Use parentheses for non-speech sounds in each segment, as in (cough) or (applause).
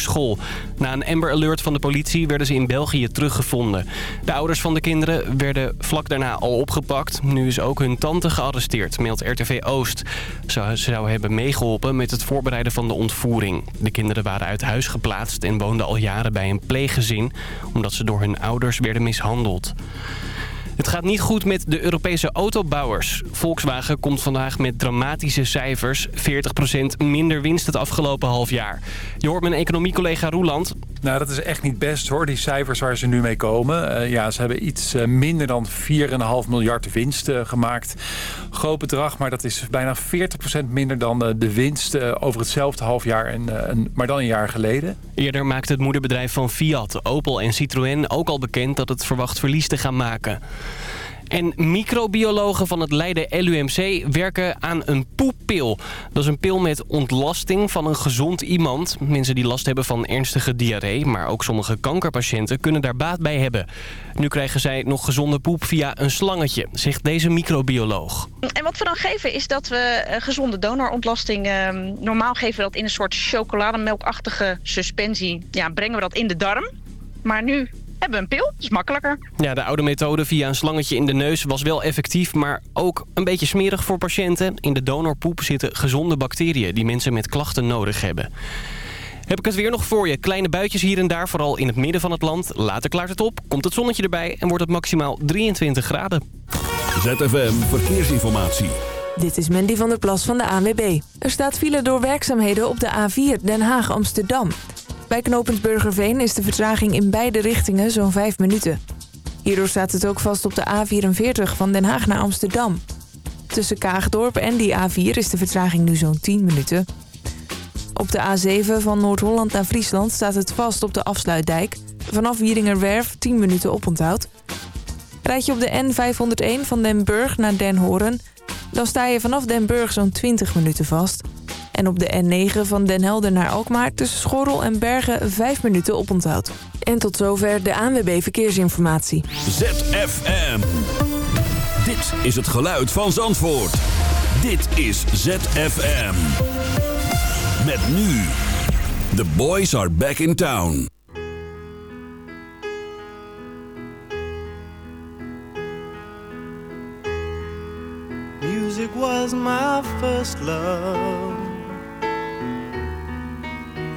school. Na een Amber Alert van de politie werden ze in België teruggevonden. De ouders van de kinderen werden vlak daarna al opgepakt. Nu is ook hun tante gearresteerd, meldt RTV Oost. Ze zou hebben meegeholpen met het voorbereiden van de ontvoering. De kinderen waren uit huis geplaatst en woonden al jaren bij een pleeggezin... omdat ze door hun ouders werden mishandeld. Het gaat niet goed met de Europese autobouwers. Volkswagen komt vandaag met dramatische cijfers. 40% minder winst het afgelopen half jaar. Je hoort mijn economiecollega Roeland. Nou, dat is echt niet best hoor, die cijfers waar ze nu mee komen. Uh, ja, ze hebben iets uh, minder dan 4,5 miljard winst uh, gemaakt. Groot bedrag, maar dat is bijna 40% minder dan de winst over hetzelfde half jaar, en, maar dan een jaar geleden. Eerder maakte het moederbedrijf van Fiat, Opel en Citroën ook al bekend dat het verwacht verlies te gaan maken. En microbiologen van het Leiden LUMC werken aan een poeppil. Dat is een pil met ontlasting van een gezond iemand. Mensen die last hebben van ernstige diarree, maar ook sommige kankerpatiënten kunnen daar baat bij hebben. Nu krijgen zij nog gezonde poep via een slangetje, zegt deze microbioloog. En wat we dan geven is dat we eh, gezonde donorontlasting... Uh, normaal geven we dat in een soort chocolademelkachtige suspensie. Ja, brengen we dat in de darm. Maar nu hebben we een pil. Dat is makkelijker. Ja, de oude methode via een slangetje in de neus was wel effectief... maar ook een beetje smerig voor patiënten. In de donorpoep zitten gezonde bacteriën... die mensen met klachten nodig hebben. Heb ik het weer nog voor je. Kleine buitjes hier en daar, vooral in het midden van het land. Later klaart het op, komt het zonnetje erbij... en wordt het maximaal 23 graden. ZFM Verkeersinformatie. Dit is Mandy van der Plas van de ANWB. Er staat file door werkzaamheden op de A4 Den Haag-Amsterdam... Bij knooppunt Burgerveen is de vertraging in beide richtingen zo'n 5 minuten. Hierdoor staat het ook vast op de A44 van Den Haag naar Amsterdam. Tussen Kaagdorp en die A4 is de vertraging nu zo'n 10 minuten. Op de A7 van Noord-Holland naar Friesland staat het vast op de afsluitdijk. Vanaf Wieringerwerf 10 minuten oponthoud. Rijd je op de N501 van Den Burg naar Den Horen... dan sta je vanaf Den Burg zo'n 20 minuten vast... En op de N9 van Den Helder naar Alkmaar tussen Schorrel en Bergen 5 minuten oponthoud. En tot zover de ANWB Verkeersinformatie. ZFM. Dit is het geluid van Zandvoort. Dit is ZFM. Met nu. The boys are back in town. Music was my first love.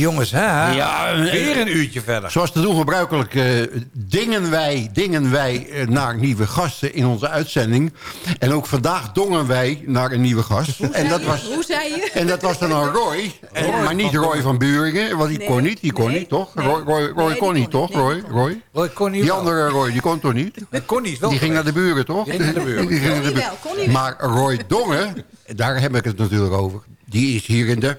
Jongens, hè? Ja, Weer een uurtje verder. Zoals te doen gebruikelijk eh, dingen, wij, dingen wij eh, naar nieuwe gasten in onze uitzending. En ook vandaag dongen wij naar een nieuwe gast. En dat, was, Hoe zei je? en dat was dan een Roy. En, maar niet Roy van Buringen, want die Nee, kon niet. Die kon nee, niet, toch? nee. Roy, Roy, Roy Nee, kon die niet, kon toch? niet. Nee, Roy, die kon Roy? Die wel. andere Roy, die kon toch niet? Nee, Connie is wel Die ging naar de buren, toch? Die ging naar de buren. Die ging naar de. Maar Roy Dongen, daar heb ik het natuurlijk over. Die is hier in de...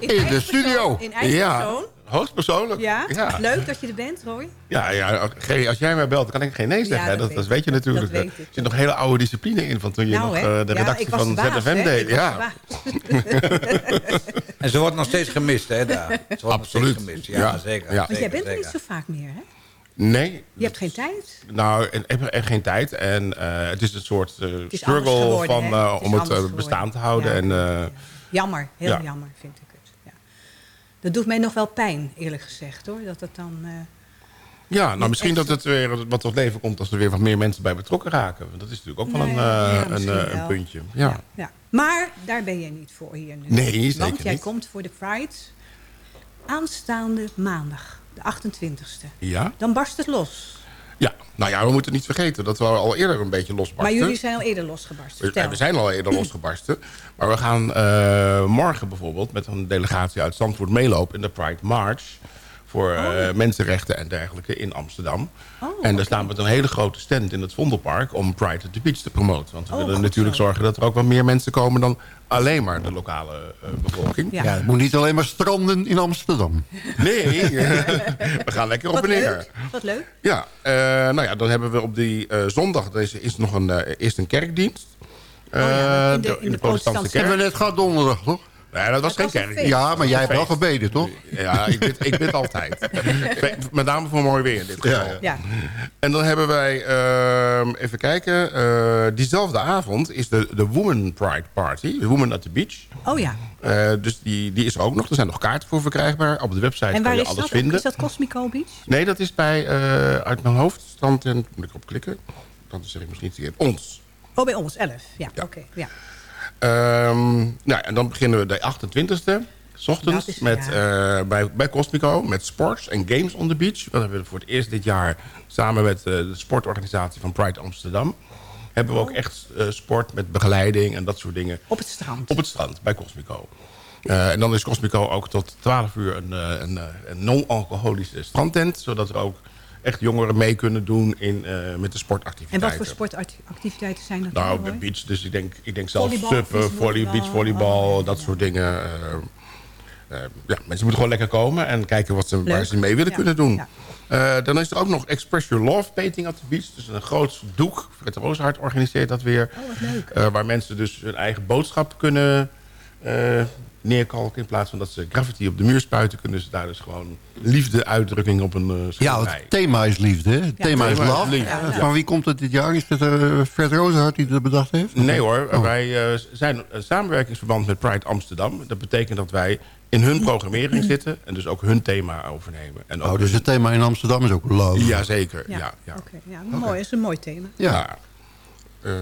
In, de studio. In eigen Ja. persoon. Hoogstpersoonlijk. Ja? ja. leuk dat je er bent, Roy. Ja, ja, als jij mij belt, dan kan ik geen nee zeggen. Ja, dat dat, weet dat weet je natuurlijk. Weet Er zit nog hele oude discipline in van toen je nou, nog eh, de Ja, redactie van verbaasd, ZFM deed. Ja. (laughs) En ze wordt nog steeds gemist, hè, daar. Ze wordt Absoluut. nog steeds gemist. Ja, Ja. zeker. Ja. Want jij bent er niet zo vaak meer, hè? nee. Je hebt geen tijd. Nou, ik heb echt geen tijd. En eh, het is een soort eh, is struggle geworden, van, eh, Het om het bestaan te houden. Ja. En, eh, Jammer, heel Ja. jammer vind ik. Dat doet mij nog wel pijn, eerlijk gezegd, hoor. Dat het dan... eh, ja, nou misschien echt dat het weer wat tot leven komt als er weer wat meer mensen bij betrokken raken. Dat is natuurlijk ook wel Nee, een, eh, ja, een, eh, een puntje. Ja. ja. Maar daar ben jij niet voor hier nu. Nee, zeker Want jij niet. komt voor de Pride aanstaande maandag, de 28e. Ja? Dan barst het los. Ja, nou ja, we moeten niet vergeten dat we al eerder een beetje losbarsten. Maar jullie zijn al eerder losgebarsten. We, we zijn al eerder losgebarsten. (laughs) Maar we gaan eh, morgen bijvoorbeeld met een delegatie uit Zandvoort meelopen in de Pride March. Voor eh, mensenrechten en dergelijke in Amsterdam. Oh, en daar staan we met een hele grote stand in het Vondelpark om Pride at the Beach te promoten. Want we Oh, willen natuurlijk zo. zorgen dat er ook wat meer mensen komen dan alleen maar de lokale eh, bevolking. Ja. Ja, het moet niet alleen maar stranden in Amsterdam. Nee, (laughs) (laughs) we gaan lekker op en neer. leuk. Wat leuk. Ja, eh, nou ja, dan hebben we op die eh, zondag er is, is nog een, eh, eerst een kerkdienst. Oh ja, Eh, in de- in de protestantse kerk. Hebben we net gehad donderdag, toch? Nee, dat was geen was een kerk. feest. Ja, maar jij hebt wel gebeden, toch? Ja, ik bid, ik bid altijd. (laughs) Met name voor mooi weer in dit geval. Ja. En dan hebben wij, ehm, even kijken, eh, diezelfde avond is de, de Woman Pride Party. De Woman at the Beach. Oh ja. Eh, dus die, die is er ook nog. Er zijn nog kaarten voor verkrijgbaar. Op de website En kan waar je is alles dat? vinden. Is dat Cosmico Beach? Nee, dat is bij, eh, uit mijn hoofd, stand en, moet ik op klikken. Dan zeg ik misschien niet. Ons. Oh, bij ons, 11. Ja, Ja. oké. Ja. Ehm, nou, en dan beginnen we de 28e. S ochtends is- met, ja. eh, bij, bij Cosmico met sports en games on the beach. Dat hebben we voor het eerst dit jaar samen met eh, de sportorganisatie van Pride Amsterdam. Hebben we ook echt eh, sport met begeleiding en dat soort dingen Op het strand. op het strand bij Cosmico. En dan is Cosmico ook tot 12 uur een, een, een non-alcoholische strandtent. Zodat er ook echt jongeren mee kunnen doen in, eh, met de En sportactiviteiten. wat voor sportactiviteiten zijn dat? Nou, de beach, dus ik denk, ik denk zelfs suppen, volley, beachvolleybal. Oh, dat ja. soort dingen. eh, ja, mensen moeten gewoon lekker komen en kijken wat ze, waar ze mee willen Ja, kunnen doen. ja. Dan is er ook nog Express Your Love Painting at the Beach. Dus een groot doek. Fred Rooshart organiseert dat weer. Oh, wat leuk. Waar mensen dus hun eigen boodschap kunnen neerkalken. In plaats van dat ze graffiti op de muur spuiten... kunnen ze daar dus gewoon liefde uitdrukking op een eh Ja, het thema is liefde? Het thema is thema is love. liefde, ja. Van wie komt het dit jaar? Is het uh, Fred Rozenhart die dat bedacht heeft? Nee hoor, Oh. wij eh, zijn een samenwerkingsverband met Pride Amsterdam. Dat betekent dat wij in hun programmering zitten... en dus ook hun thema overnemen. En ook Oh, dus hun- het thema in Amsterdam is ook love. Jazeker, ja. Ja, ja, oké. ja mooi. is een mooi thema. Ja. Ja.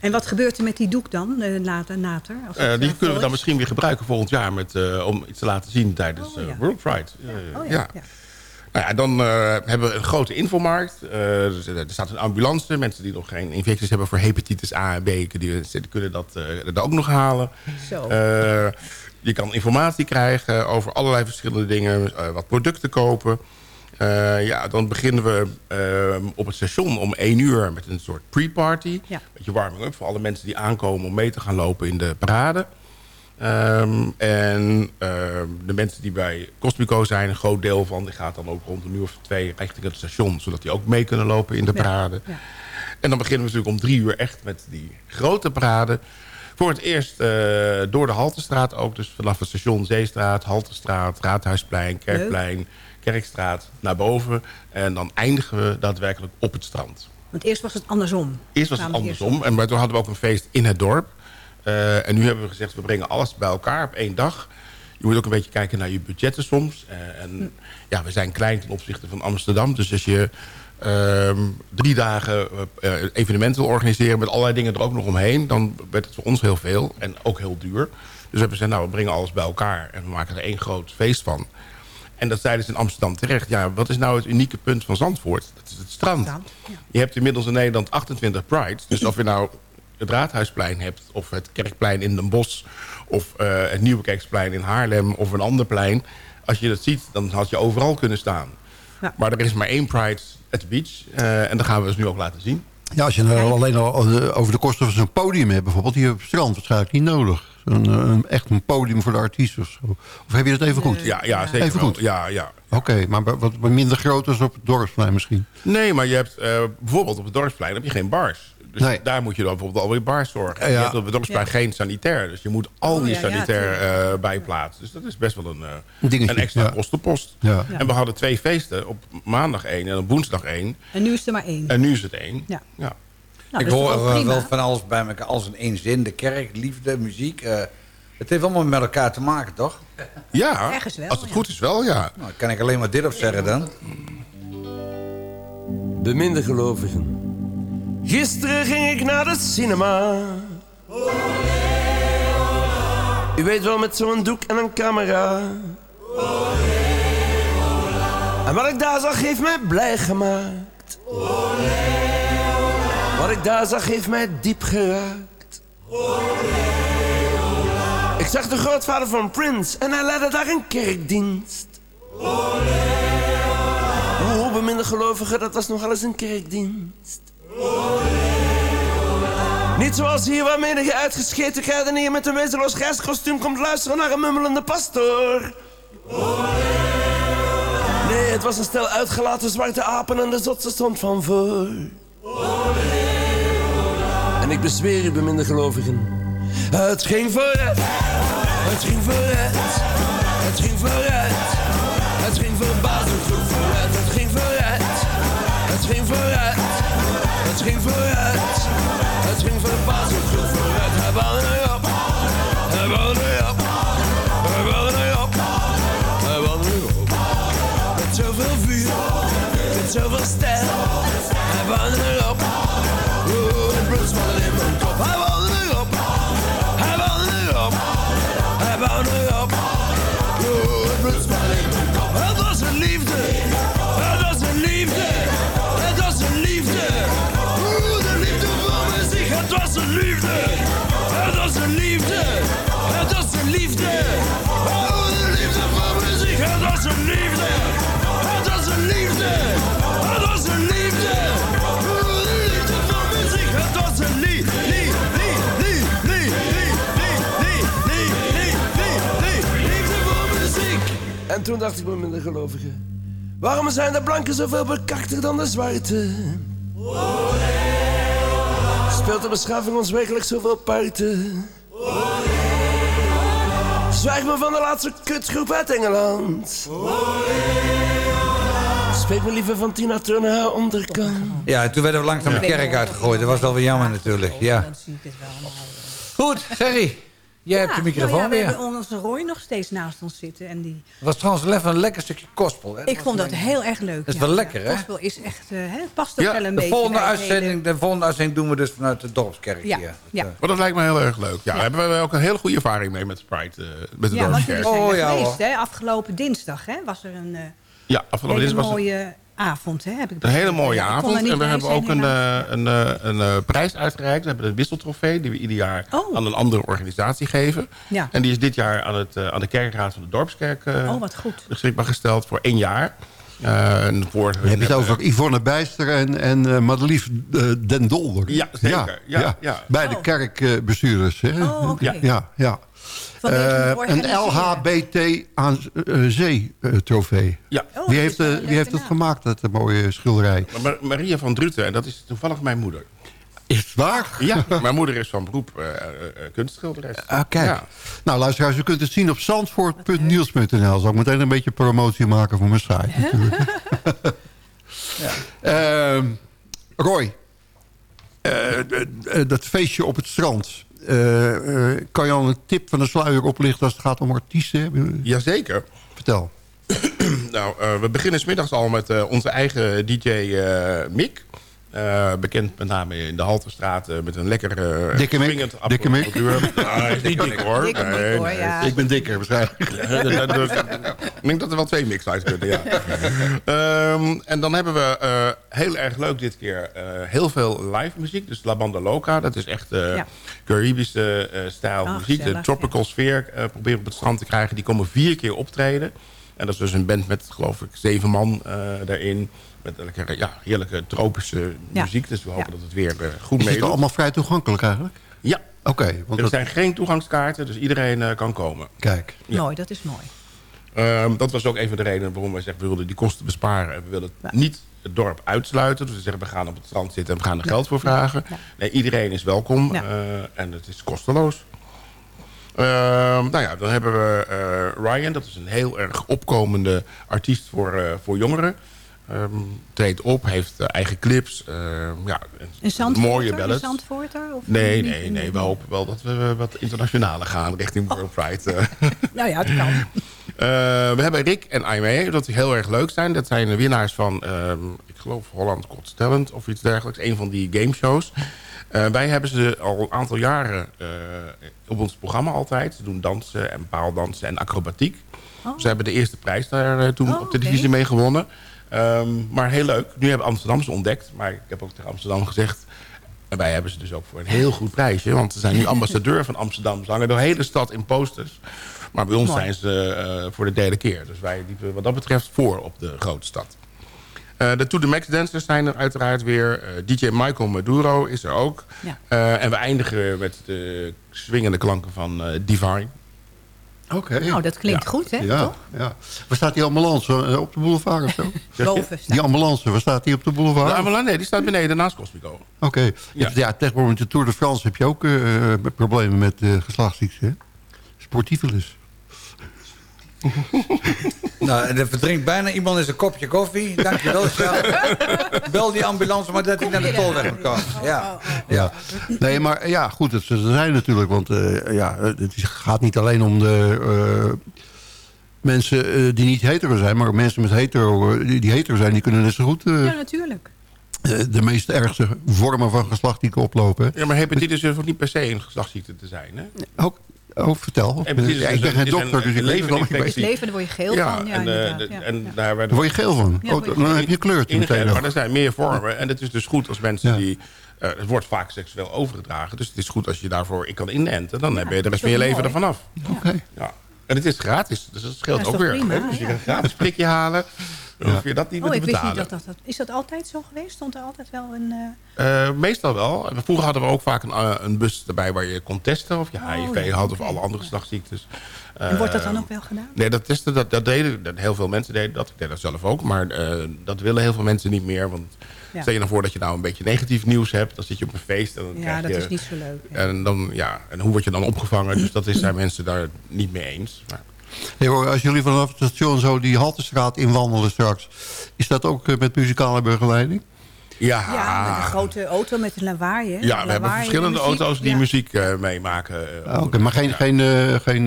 En wat gebeurt er met die doek dan, eh, later? later als eh, die eh, kunnen we dan is? misschien weer gebruiken volgend jaar... Met, om iets te laten zien tijdens Oh, ja. World Pride. Eh, Oh ja, ja. ja. Nou ja, dan hebben we een grote infomarkt. Dus, er staat een ambulance. Mensen die nog geen infecties hebben voor hepatitis A en B... die, die kunnen dat er ook nog halen. Zo. Je kan informatie krijgen over allerlei verschillende dingen. wat producten kopen. Eh, ja, dan beginnen we eh, op het station om 1 uur met een soort pre-party. Ja. Beetje warming-up voor alle mensen die aankomen om mee te gaan lopen in de parade. Ehm, en ehm, de mensen die bij Cosmico zijn, een groot deel van... die gaat dan ook rond een uur of twee richting het station... zodat die ook mee kunnen lopen in de Ja, parade. ja. En dan beginnen we natuurlijk om drie uur echt met die grote parade. Voor het eerst eh, door de Haltestraat ook. Dus vanaf het station Zeestraat, Haltestraat, Raadhuisplein, Kerkplein, Kerkstraat naar boven. En dan eindigen we daadwerkelijk op het strand. Want eerst was het andersom. Eerst was het andersom. En maar toen hadden we ook een feest in het dorp. Eh, en nu hebben we gezegd, we brengen alles bij elkaar op één dag. Je moet ook een beetje kijken naar je budgetten soms. Eh, en ja, we zijn klein ten opzichte van Amsterdam. Dus als je ehm, drie dagen eh, eh, evenementen organiseren... met allerlei dingen er ook nog omheen... dan werd het voor ons heel veel en ook heel duur. Dus we hebben gezegd, nou, we brengen alles bij elkaar... en we maken er één groot feest van. En dat zeiden ze in Amsterdam terecht. Ja, wat is nou het unieke punt van Zandvoort? Dat is het strand. Je hebt inmiddels in Nederland 28 prides. Dus of je nou het Raadhuisplein hebt... of het Kerkplein in Den Bosch... of eh, het Nieuwe Kerksplein in Haarlem... of een ander plein. Als je dat ziet, dan had je overal kunnen staan. Ja. Maar er is maar één pride at the beach. eh, en dat gaan we dus nu ook laten zien. Ja, als je nou alleen al eh, over de kosten van zo'n podium hebt... bijvoorbeeld hier op het strand, waarschijnlijk niet nodig. Een, eh, een, echt een podium voor de artiest of zo. Of heb je dat even goed? Ja, ja zeker Even wel. goed? Ja, ja. Oké, maar wat minder groot als op het dorpsplein misschien. Nee, maar je hebt eh, bijvoorbeeld op het dorpsplein heb je geen bars. Dus Nee. daar moet je dan bijvoorbeeld alweer bars zorgen. Ja. Je hebt op het dorpsplein geen sanitair. Dus je moet al Oh, die sanitair eh, bijplaatsen. Dus dat is best wel een, eh, Een een extra ja. kostenpost. Ja. En we hadden twee feesten. Op maandag één en op woensdag één. En nu is er maar één. En nu is het één. Ja. Ja. Nou, ik dat is hoor wel van alles bij elkaar. Alles in één zin. De kerk, liefde, muziek. eh, het heeft allemaal met elkaar te maken, toch? Ja, Ergens wel, als het ja. goed is wel, ja. Nou, dan kan ik alleen maar dit op zeggen dan. Beminde gelovigen. Gisteren ging ik naar de cinema. U weet wel, met zo'n doek en een camera. En wat ik daar zag heeft mij blij gemaakt. Wat ik daar zag heeft mij diep geraakt. Ik zag de grootvader van Prince en hij leidde daar een kerkdienst. Oh, beminde gelovigen, dat was nogal eens een kerkdienst. Niet zoals hier waar menige uitgescheten kruidenier met een wezenloos grijskostuum komt luisteren naar een mummelende pastoor. Nee, het was een stel uitgelaten zwarte apen en de zotse stond van voor. En ik bezweer u, beminde gelovigen. Het ging vooruit, het ging vooruit, het ging vooruit. Het ging verbazend goed vooruit, het ging vooruit, het ging vooruit, het ging vooruit. Het ging verbazend goed vooruit, hij bouwde erop, hij bouwde erop, hij bouwde erop, hij bouwde erop. Met zoveel vuur, met zoveel stijl, En toen dacht ik bij mijn gelovigen, waarom zijn de blanken zoveel bekakter dan de zwarte? Speelt de beschaving ons werkelijk zoveel parten? Zwijg me van de laatste kutgroep uit Engeland. Spreek me liever van Tina Turner haar onderkant. Ja, toen werden we langzaam de kerk uitgegooid. Dat was wel weer jammer natuurlijk. Ja. Goed, Gerry. Jij hebt de microfoon nou ja, we weer. hebben onze Roy nog steeds naast ons zitten. En die, Het was trouwens wel even een lekker stukje gospel. Hè? ik vond dat heel erg leuk. Dat is ja. wel lekker, hè? Gospel is echt, eh, hè, het past ook Ja, wel een De beetje volgende, uitzending, de volgende uitzending doen we dus vanuit de dorpskerk Ja, hier. ja. Maar dat lijkt me heel erg leuk. Ja, daar hebben we ook een hele goede ervaring mee met Sprite. eh, met de Ja, want dorpskerk. jullie zijn Oh, ja, geweest, hè? Afgelopen dinsdag hè, was er een eh, Ja, afgelopen hele dinsdag was het mooie avond. Hè, heb ik een hele mooie avond. En we bij hebben ook een, eh, een, eh, een, eh, prijs uitgereikt. We hebben de wisseltrofee die we ieder jaar Oh. aan een andere organisatie geven. Ja. En die is dit jaar aan, het, aan de kerkraad van de Dorpskerk eh, Oh, wat goed. beschikbaar gesteld voor één jaar. Eh, en voor heb je het over Yvonne Bijster en, en eh, Madelief Den Dolder. Ja, zeker. Ja, ja. Beide Oh. kerkbestuurders. hè? Oh. Ja, ja. Een organiseren. LHBT aan eh, zee eh, trofee. Ja. Oh, wie heeft, eh, een wie heeft het gemaakt, dat eh, mooie schilderij? Maar Maria van Druten, en dat is toevallig mijn moeder. Is het waar? Ja, mijn moeder is van beroep eh, eh, eh, kunstschilderes. Ah, kijk. Ja. Nou, luisteraars, u kunt het zien op zandvoort.niels.nl. Zal ik meteen een beetje promotie maken voor mijn site natuurlijk. (laughs) (laughs) Ehm, Roy, eh, eh, eh, dat feestje op het strand. Eh, eh, kan je al een tip van de sluier oplichten als het gaat om artiesten? Jazeker. Vertel. (clears throat) nou, eh, we beginnen smiddags al met eh, onze eigen DJ eh, Mick. Eh, bekend met name in de Halterstraat met een lekker uh, Dikke Mick. Dikke Mick. Ah, is (laughs) niet dik hoor. Dikke Mick, Nee, hoor, nee. ja. Ik ben dikker waarschijnlijk. (laughs) Ik denk dat er wel twee mix uit kunnen, ja. (laughs) Ehm, en dan hebben we eh, heel erg leuk dit keer eh, heel veel live muziek. Dus La Banda Loca, dat is echt eh Ja. Caribische eh, stijl Oh, muziek. De tropical sfeer eh, proberen op het strand te krijgen. Die komen vier keer optreden. En dat is dus een band met, geloof ik, zeven man eh, daarin. Met lekkere, ja, heerlijke tropische Ja. muziek. Dus we hopen Ja. dat het weer goed Is het meedoet. allemaal vrij toegankelijk eigenlijk? Ja, Oké, want er dat, zijn geen toegangskaarten, dus iedereen eh, kan komen. kijk. Ja. Mooi, dat is mooi. Ehm, dat was ook een van de redenen waarom wij zeggen... we wilden die kosten besparen. En we willen Ja. niet het dorp uitsluiten. Dus we zeggen, we gaan op het strand zitten en we gaan er geld voor vragen. Nee, iedereen is welkom. Eh, en het is kosteloos. Ehm, nou ja, dan hebben we eh, Ryan. Dat is een heel erg opkomende artiest voor, eh, voor jongeren. Ehm treedt op, heeft eigen clips. ehm, ja, Een mooie Een ballads. Zandvoorter? Of Nee, nee, nee. We hopen wel dat we wat internationaler gaan richting World Pride. eh. (laughs) Nou ja, dat kan. (laughs) Eh, we hebben Rick en Aimee, dat die heel erg leuk zijn. Dat zijn de winnaars van, ehm, ik geloof, Holland Got Talent of iets dergelijks. Een van die gameshows. Eh wij hebben ze al een aantal jaren eh, op ons programma altijd. Ze doen dansen en paaldansen en acrobatiek. Oh. Ze hebben de eerste prijs daar toen Oh, op televisie oké. mee gewonnen. Ehm, maar heel leuk. Nu hebben Amsterdam ze ontdekt. Maar ik heb ook tegen Amsterdam gezegd... En wij hebben ze dus ook voor een heel goed prijsje. Want ze zijn nu (laughs) ambassadeur van Amsterdam. Ze hangen de hele stad in posters. Maar bij ons Mooi. zijn ze eh, voor de derde keer. Dus wij liepen wat dat betreft voor op de grote stad. Eh, de To The Max dancers zijn er uiteraard weer. Eh, DJ Michael Maduro is er ook. Ja. Eh, en we eindigen met de swingende klanken van eh, Divine. Oké. Nou, dat klinkt Ja. goed, hè? Ja, Toch? ja. Waar staat die ambulance? Op de boulevard of zo? (laughs) Boven staan. Die ambulance, waar staat die op de boulevard? De ambulance, nee, die staat beneden naast Cosmico. Oké. Ja. Ja. ja, tegenwoordig met de Tour de France heb je ook eh, problemen met uh, geslachtsziekte. hè? Sportiefelis. (laughs) Nou, en er verdrinkt bijna iemand in zijn kopje koffie. Dankjewel, Charles. Bel die ambulance maar dat hij naar de tolweg kan komen. Ja. Ja. Nee, maar ja, goed, het, ze zijn natuurlijk. Want eh, ja, het is- gaat niet alleen om de eh, mensen eh, die niet hetero zijn. Maar mensen met hetero, die, die hetero zijn, die kunnen net zo goed eh, Ja, natuurlijk. eh, de meest ergste vormen van geslachtziekte oplopen. Ja, maar hepatitis hoeft niet per se een geslachtsziekte te zijn. Hè? Ook, oh, vertel. Ja, is ik ben een- geen dokter, dus ik weet het niet. leveninfectie. Leven, daar word je geel ja, van. Ja, en, eh, inderdaad. de- Ja, en ja. daar word je geel van. Ja, Oh, dan heb je kleurtje meteen maar nog. er zijn meer vormen. En het is dus goed als mensen Ja. die... eh, het wordt vaak seksueel overgedragen. Dus het is goed als je daarvoor ik kan inenten. Dan heb je de rest van je leven ervan af. Oké. Ja. En het is gratis. Dus dat scheelt Dat is ook toch weer. prima, hè? Dus je kan een gratis prikje halen. Dan hoef je dat niet Oh, meer ik te wist betalen. niet dat dat... Is dat altijd zo geweest? Stond er altijd wel een... eh, Eh, meestal wel. Vroeger hadden we ook vaak een, eh, een bus erbij waar je kon testen of je Oh, HIV ja, had of alle andere geslachtsziektes. En wordt dat dan Eh, ook wel gedaan? Nee, dat testen, dat, dat deden dat, heel veel mensen deden dat. Ik deed dat zelf ook. Maar eh, dat willen heel veel mensen niet meer. Want Ja. stel je nou voor dat je nou een beetje negatief nieuws hebt. Dan zit je op een feest en dan Ja, krijg dat je... is niet zo leuk. ja. En, dan, ja, en hoe word je dan opgevangen? Dus dat is, zijn mensen daar niet mee eens. Maar, Hey, hoor, als jullie vanaf het station zo die Haltestraat inwandelen straks... is dat ook eh, met muzikale begeleiding? ja, Ja, met een grote auto met een lawaai, hè? ja, we hebben verschillende muziek. auto's die Ja. muziek eh, meemaken. Ah, Oké, maar geen, ja. geen, eh, geen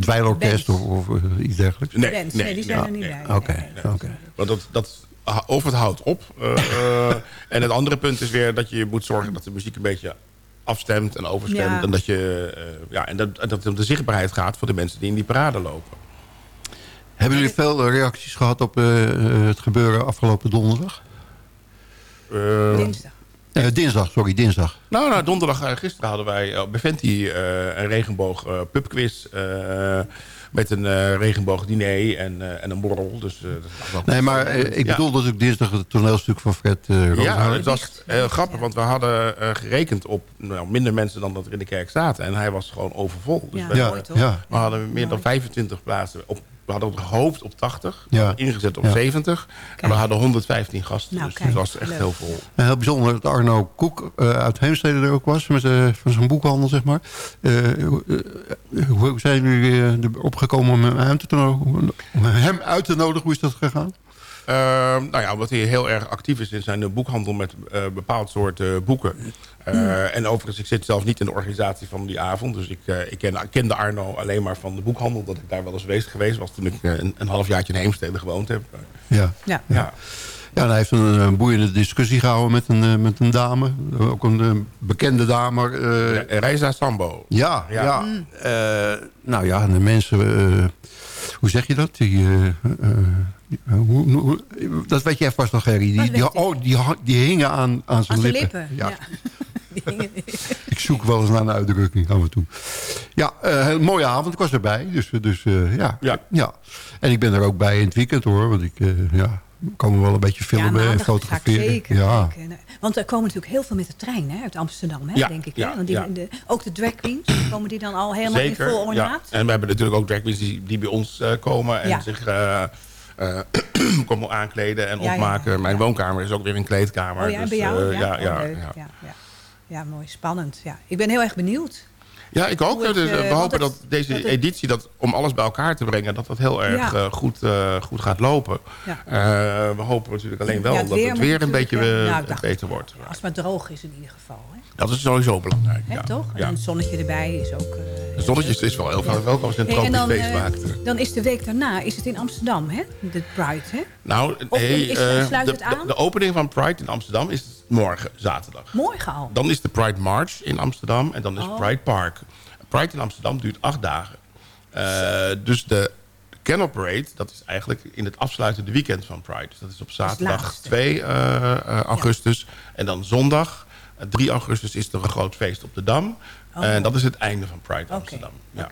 dweilorkest of, of iets dergelijks? Nee, Bands, nee, nee, die zijn er niet bij. Oké, nee. oké. Want dat, dat, of het houdt op. (laughs) en het andere punt is weer dat je moet zorgen dat de muziek een beetje afstemt en overstemt. Ja. En dat, je, eh, ja, en dat, dat het om de zichtbaarheid gaat voor de mensen die in die parade lopen. Hebben jullie veel eh, reacties gehad op eh, het gebeuren afgelopen donderdag? Eh, Dinsdag. Eh, dinsdag, sorry, dinsdag. nou, nou, donderdag gisteren hadden wij Beventi eh, een regenboog eh, pubquiz. Met een eh regenboogdiner en, eh, en een borrel. Dus, eh, dat was wel- Nee, maar eh, ik Ja. bedoel dat ik dinsdag het toneelstuk van Fred eh Ja, het was heel grappig, want we hadden eh, gerekend op nou, minder mensen dan dat er in de kerk zaten. En hij was gewoon overvol. Dus Ja, we, ja, mooi toch? ja. we hadden meer dan 25 plaatsen. Op, we hadden gehoopt op 80, Ja. ingezet op Ja. 70. En we hadden 115 gasten, Nou, dus kijk, het was echt leuk. heel vol. En heel bijzonder dat Arno Koek eh, uit Heemstede er ook was. Met, eh, van zijn boekhandel, zeg maar. Eh, hoe- hoe zijn jullie eh, erop gekomen om hem uit te nodigen? Om hem uit te nodigen, hoe is dat gegaan? Ehm, nou ja, omdat hij heel erg actief is in zijn boekhandel met eh bepaald soort eh, boeken. Eh, En overigens, ik zit zelf niet in de organisatie van die avond. Dus ik, eh, ik ken, kende Arno alleen maar van de boekhandel. Dat ik daar wel eens geweest, geweest was toen ik eh, een, een halfjaartje in Heemstede gewoond heb. Ja. Ja. Ja. Ja, en hij heeft een, eh, boeiende discussie gehouden met een, eh, met een dame. Ook een eh, bekende dame. eh, Reisa Sambo. Ja, Ja. ja. Eh, nou ja, en de mensen... eh, hoe zeg je dat? Die, eh, eh, hoe, hoe- dat weet jij vast nog, Gerry. Die, die, oh, die, die hingen aan, aan zijn Aan zijn lippen. lippen. Ja, (laughs) Ik zoek wel eens naar een uitdrukking af en toe. Ja, eh, een mooie avond. Ik was erbij. Dus, dus eh, ja. Ja. ja. En ik ben er ook bij in het weekend hoor. Want ik eh, ja, kan me wel een beetje filmen en maandag ga ik fotograferen. zeker ja. Nou, Want er komen natuurlijk heel veel met de trein hè, uit Amsterdam, hè, Ja, denk ik. ja, hè? Want die, ja. de, ook de drag queens, (clears throat) komen die dan al helemaal Zeker. in vol ja. ornaat? En we hebben natuurlijk ook drag queens die, die bij ons eh, komen en Ja. zich eh, (clears throat) komen aankleden en opmaken. Mijn woonkamer is ook weer een kleedkamer. Oh ja, dus, bij jou? eh, Oh, ja. Ja, mooi, spannend. Ja. Ik ben heel erg benieuwd. Ja, ik ook. Het, Dus, eh, eh, we hopen het- dat deze dat editie, dat, om alles bij elkaar te brengen... dat dat heel erg Ja. eh, goed, goed gaat lopen. Ja. We hopen natuurlijk alleen wel Ja, het dat het weer een beetje Nou, dacht- beter wordt. Als het maar droog is in ieder geval. Hè? Dat is sowieso belangrijk. Hè, toch? En een zonnetje erbij is ook... eh, De zonnetjes is wel heel veel welkom als je een tropisch dan, feest maakt. dan is de week daarna is het in Amsterdam, hè? De Pride, hè? Nou, Of nee, is- sluit de, het aan? de, de opening van Pride in Amsterdam is morgen, zaterdag. Morgen al. Dan is de Pride March in Amsterdam en dan is Oh. Pride Park. Pride in Amsterdam duurt acht dagen. Eh, dus de Canal Parade, dat is eigenlijk in het afsluitende weekend van Pride. Dus dat is op zaterdag laatste. 2 eh, eh, augustus. En dan zondag, eh, 3 augustus, is er een groot feest op de Dam. Oh. En dat is het einde van Pride Amsterdam. Ja.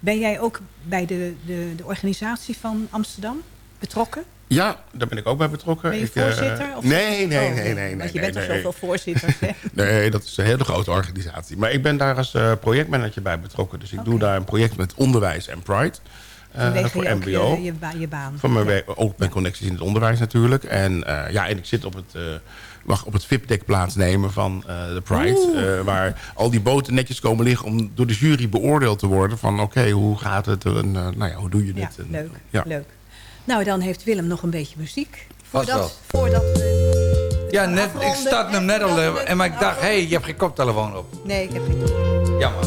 Ben jij ook bij de, de, de organisatie van Amsterdam betrokken? Ja, daar ben ik ook bij betrokken. Ben je Ik, eh, voorzitter? of- nee, nee, Oh, nee, nee. nee Want je nee, bent toch nee. zoveel voorzitters, hè? (laughs) Nee, dat is een hele grote organisatie. Maar ik ben daar als eh, projectmanager bij betrokken. Dus ik doe daar een project met onderwijs en Pride. eh, Vanwege voor je, ook MBO. je, je, ba- je baan. Van mijn ook mijn connecties in het onderwijs natuurlijk. En, eh, ja, en ik zit op het, eh, mag op het VIP-dek plaatsnemen van eh, de Pride. eh, waar al die boten netjes komen liggen om door de jury beoordeeld te worden. Van oké, hoe gaat het? En, nou ja, hoe doe je Ja, dit? En, leuk, ja. leuk. Nou, dan heeft Willem nog een beetje muziek. Vast wel. Voordat, voordat we... Ja, net, ik start hem net al. Voordat En maar ik dacht, hé, hey, je hebt geen koptelefoon op. Nee, ik heb geen... Jammer.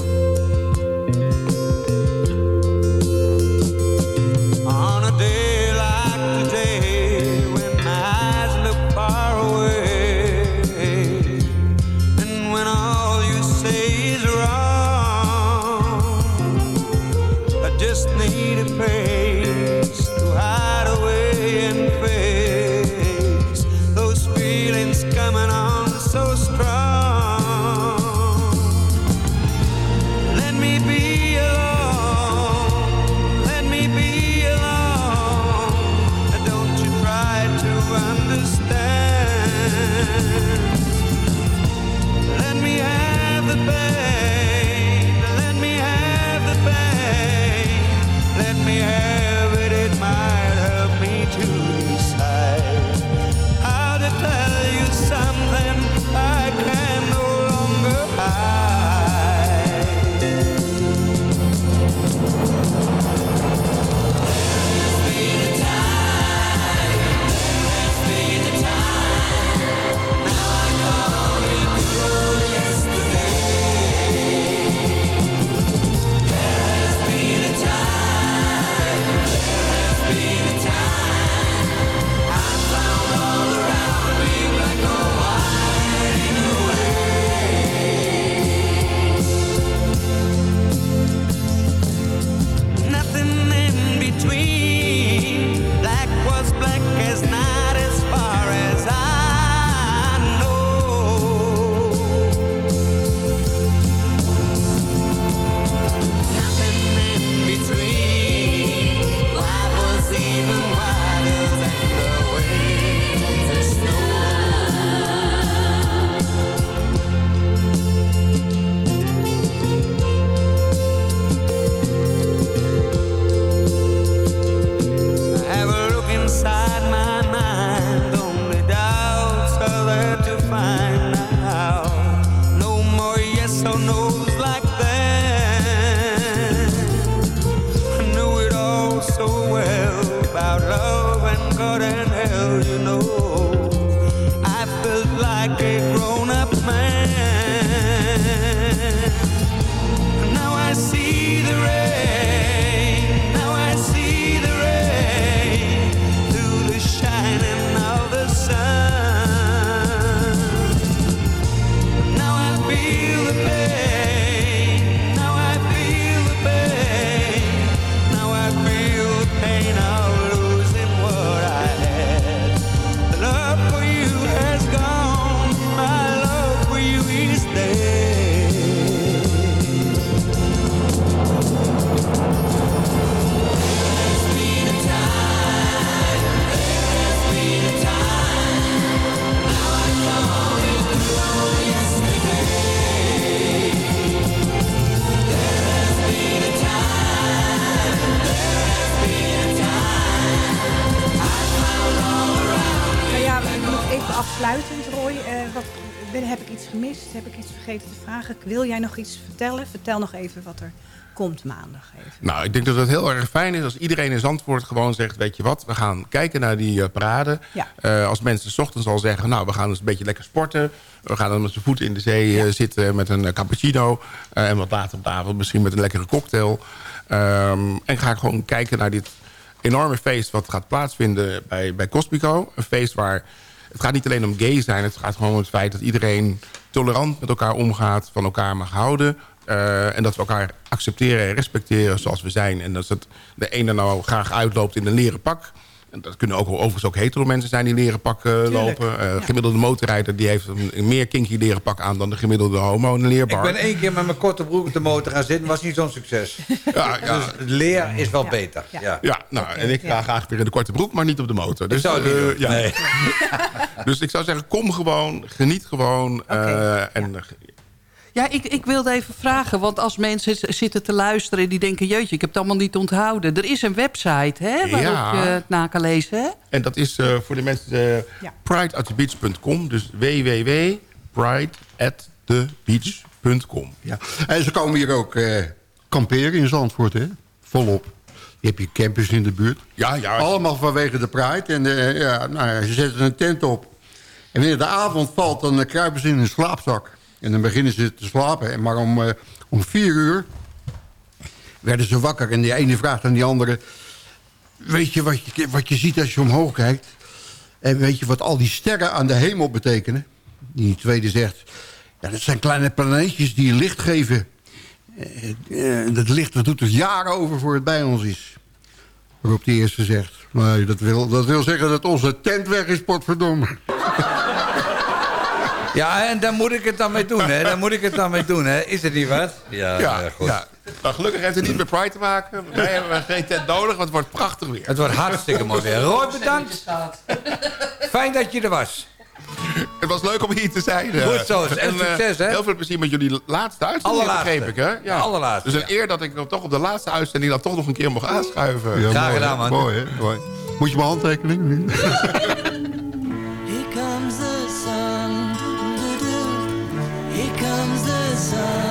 Wil jij nog iets vertellen? Vertel nog even wat er komt maandag. Even. Nou, ik denk dat het heel erg fijn is als iedereen in Zandvoort gewoon zegt... weet je wat, we gaan kijken naar die eh, parade. Ja. Eh, als mensen 's ochtends al zeggen... nou, we gaan eens een beetje lekker sporten. We gaan dan met z'n voeten in de zee eh, zitten met een cappuccino. en wat later op de avond misschien met een lekkere cocktail. Ehm, en ga ik gewoon kijken naar dit enorme feest... wat gaat plaatsvinden bij, bij Cosmico. Een feest waar... Het gaat niet alleen om gay zijn. Het gaat gewoon om het feit dat iedereen tolerant met elkaar omgaat. Van elkaar mag houden. eh, en dat we elkaar accepteren en respecteren zoals we zijn. En dat het de ene nou graag uitloopt in een leren pak. En dat kunnen ook overigens ook hetero mensen zijn die leren pak eh, lopen. Eh, gemiddelde motorrijder die heeft een, meer kinky leren pak aan... dan de gemiddelde homo in een Ik leerbar. ben één keer met mijn korte broek op de motor gaan zitten. Was niet zo'n succes. Ja, ja. Dus leer is wel beter. Ja. Ja, nou, en ik ga graag weer in de korte broek, maar niet op de motor. Dus, zou het niet eh, doen. ja. Nee. (laughs) dus ik zou zeggen, kom gewoon, geniet gewoon. eh, en Ja, ik, ik wilde even vragen, want als mensen zitten te luisteren... en die denken, jeetje, ik heb het allemaal niet onthouden. Er is een website, hè, waarop Ja. je het na kan lezen, hè? En dat is eh, voor de mensen uh, prideatthebeach.com. Dus www.prideatthebeach.com. Ja. En ze komen hier ook eh, kamperen in Zandvoort, hè? Volop. Je hebt je campus in de buurt. Ja, ja. Allemaal vanwege de Pride. En eh, ja, nou ja, ze zetten een tent op. En wanneer de avond valt, dan eh, kruipen ze in een slaapzak. En dan beginnen ze te slapen. En maar om, eh, om vier uur werden ze wakker. En die ene vraagt aan die andere... Weet je wat, je wat je ziet als je omhoog kijkt? En weet je wat al die sterren aan de hemel betekenen? Die tweede zegt... Ja, dat zijn kleine planeetjes die licht geven. Eh, eh, dat licht dat doet er jaren over voor het bij ons is. Waarop die eerste zegt... Nee, dat wil, dat wil zeggen dat onze tent weg is, potverdomme. (laughs) Ja, en daar moet ik het dan mee doen, hè? Daar moet ik het dan mee doen, hè? Is het niet wat? Ja, Ja, goed. ja. Nou, gelukkig heeft het niet met Pride te maken. Wij hebben geen tent nodig, want het wordt prachtig weer. Het wordt hartstikke mooi weer. Roy, bedankt. (laughs) Fijn dat je er was. Het was leuk om hier te zijn. eh. Goed zo, en eh, succes, hè? Heel veel plezier met jullie laatste uitzending, Allerlaatste. begreep ik, hè? De allerlaatste, Dus een eer dat ik dan toch op de laatste uitzending... dan toch nog een keer mocht aanschuiven. Ja, Graag mooi, gedaan, man. Mooi, hè? Mooi. Moet je mijn handtekening (laughs) sun.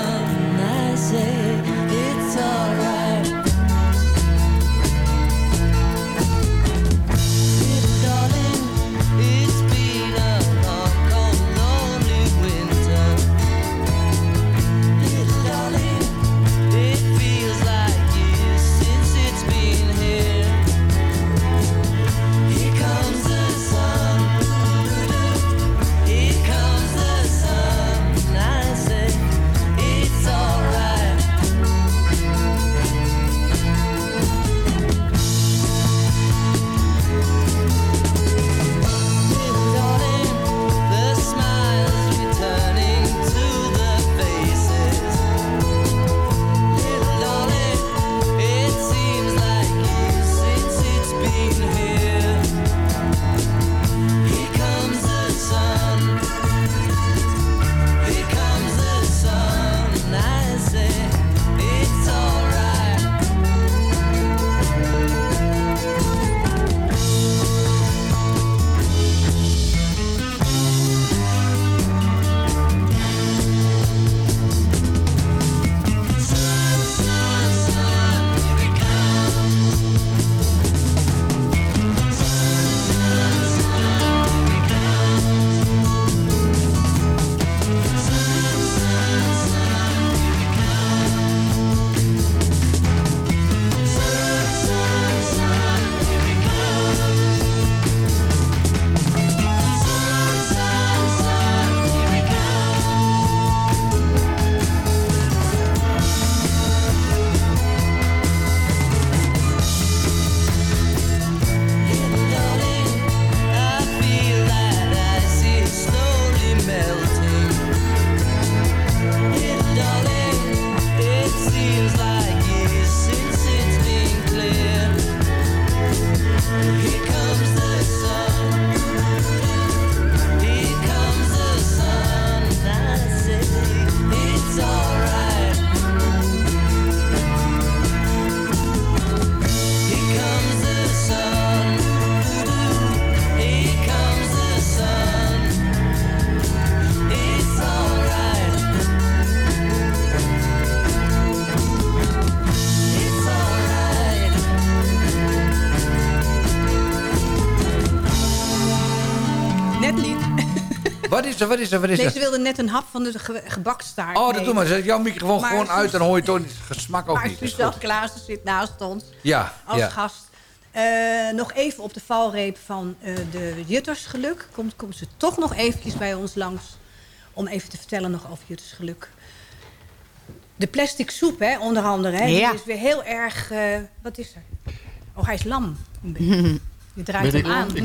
Is er, wat is er, wat is Nee, er? ze wilde net een hap van de ge gebakstaart Oh, dat nemen. doe maar. Zet jouw microfoon Maar gewoon uit, dan hoor je toch het gesmak ook Maar niet. Dat is Suzanne. Klaassen zit naast ons Ja, als ja. gast. Eh, nog even op de valreep van eh, de Juttersgeluk. Komt, komt ze toch nog eventjes bij ons langs... om even te vertellen nog over Juttersgeluk. De plastic soep, hè, onder andere. Hè, Ja. Die is weer heel erg... eh, wat is er? Oh, hij is lam. Een beetje. (laughs) Je draait Ben hem ik aan.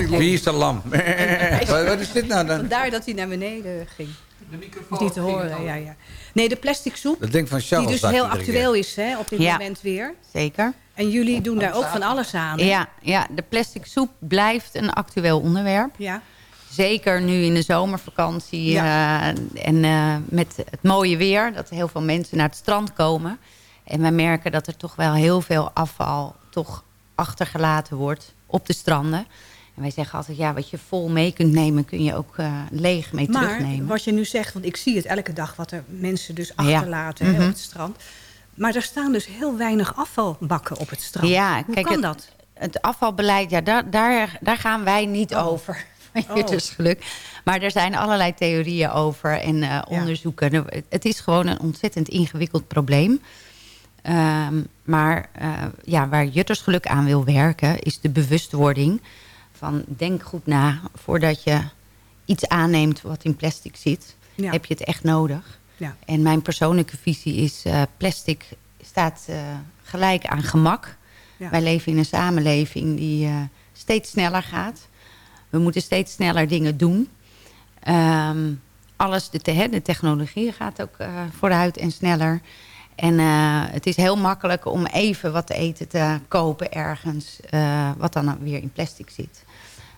Ik niet. Wie is de lam? (laughs) (laughs) Wat- is dit nou dan? Vandaar dat hij naar beneden ging. De microfoon Niet te horen, ja, ja. Nee, de plastic soep. Dat denkt van Charles. Die dus heel actueel is hè, op dit Ja. moment weer. Zeker. En jullie doen daar ook van alles aan. hè? Ja, ja, de plastic soep blijft een actueel onderwerp. Ja. Zeker nu in de zomervakantie eh, en eh, met het mooie weer... dat heel veel mensen naar het strand komen. En wij merken dat er toch wel heel veel afval toch achtergelaten wordt op de stranden. En wij zeggen altijd, ja, wat je vol mee kunt nemen... kun je ook eh, leeg mee Maar terugnemen. wat je nu zegt, want ik zie het elke dag... wat er mensen dus Ja. achterlaten hè, Mhm. op het strand. Maar er staan dus heel weinig afvalbakken op het strand. Ja, Hoe kijk, kan het, dat? Het afvalbeleid, ja, daar, daar, daar gaan wij niet Oh. over. (laughs) Oh. Juttersgeluk. Maar er zijn allerlei theorieën over en eh, onderzoeken. Er- Het is gewoon een ontzettend ingewikkeld probleem. Ehm, maar eh, ja, waar Juttersgeluk aan wil werken... is de bewustwording van denk goed na... voordat je iets aanneemt wat in plastic zit. Ja. Heb je het echt nodig? Ja. En mijn persoonlijke visie is... eh, plastic staat eh, gelijk aan gemak. Ja. Wij leven in een samenleving die steeds sneller gaat. We moeten steeds sneller dingen doen. Ehm, alles, de, te- de technologie gaat ook vooruit en sneller. En eh, het is heel makkelijk om even wat te eten te kopen ergens... eh, wat dan weer in plastic zit.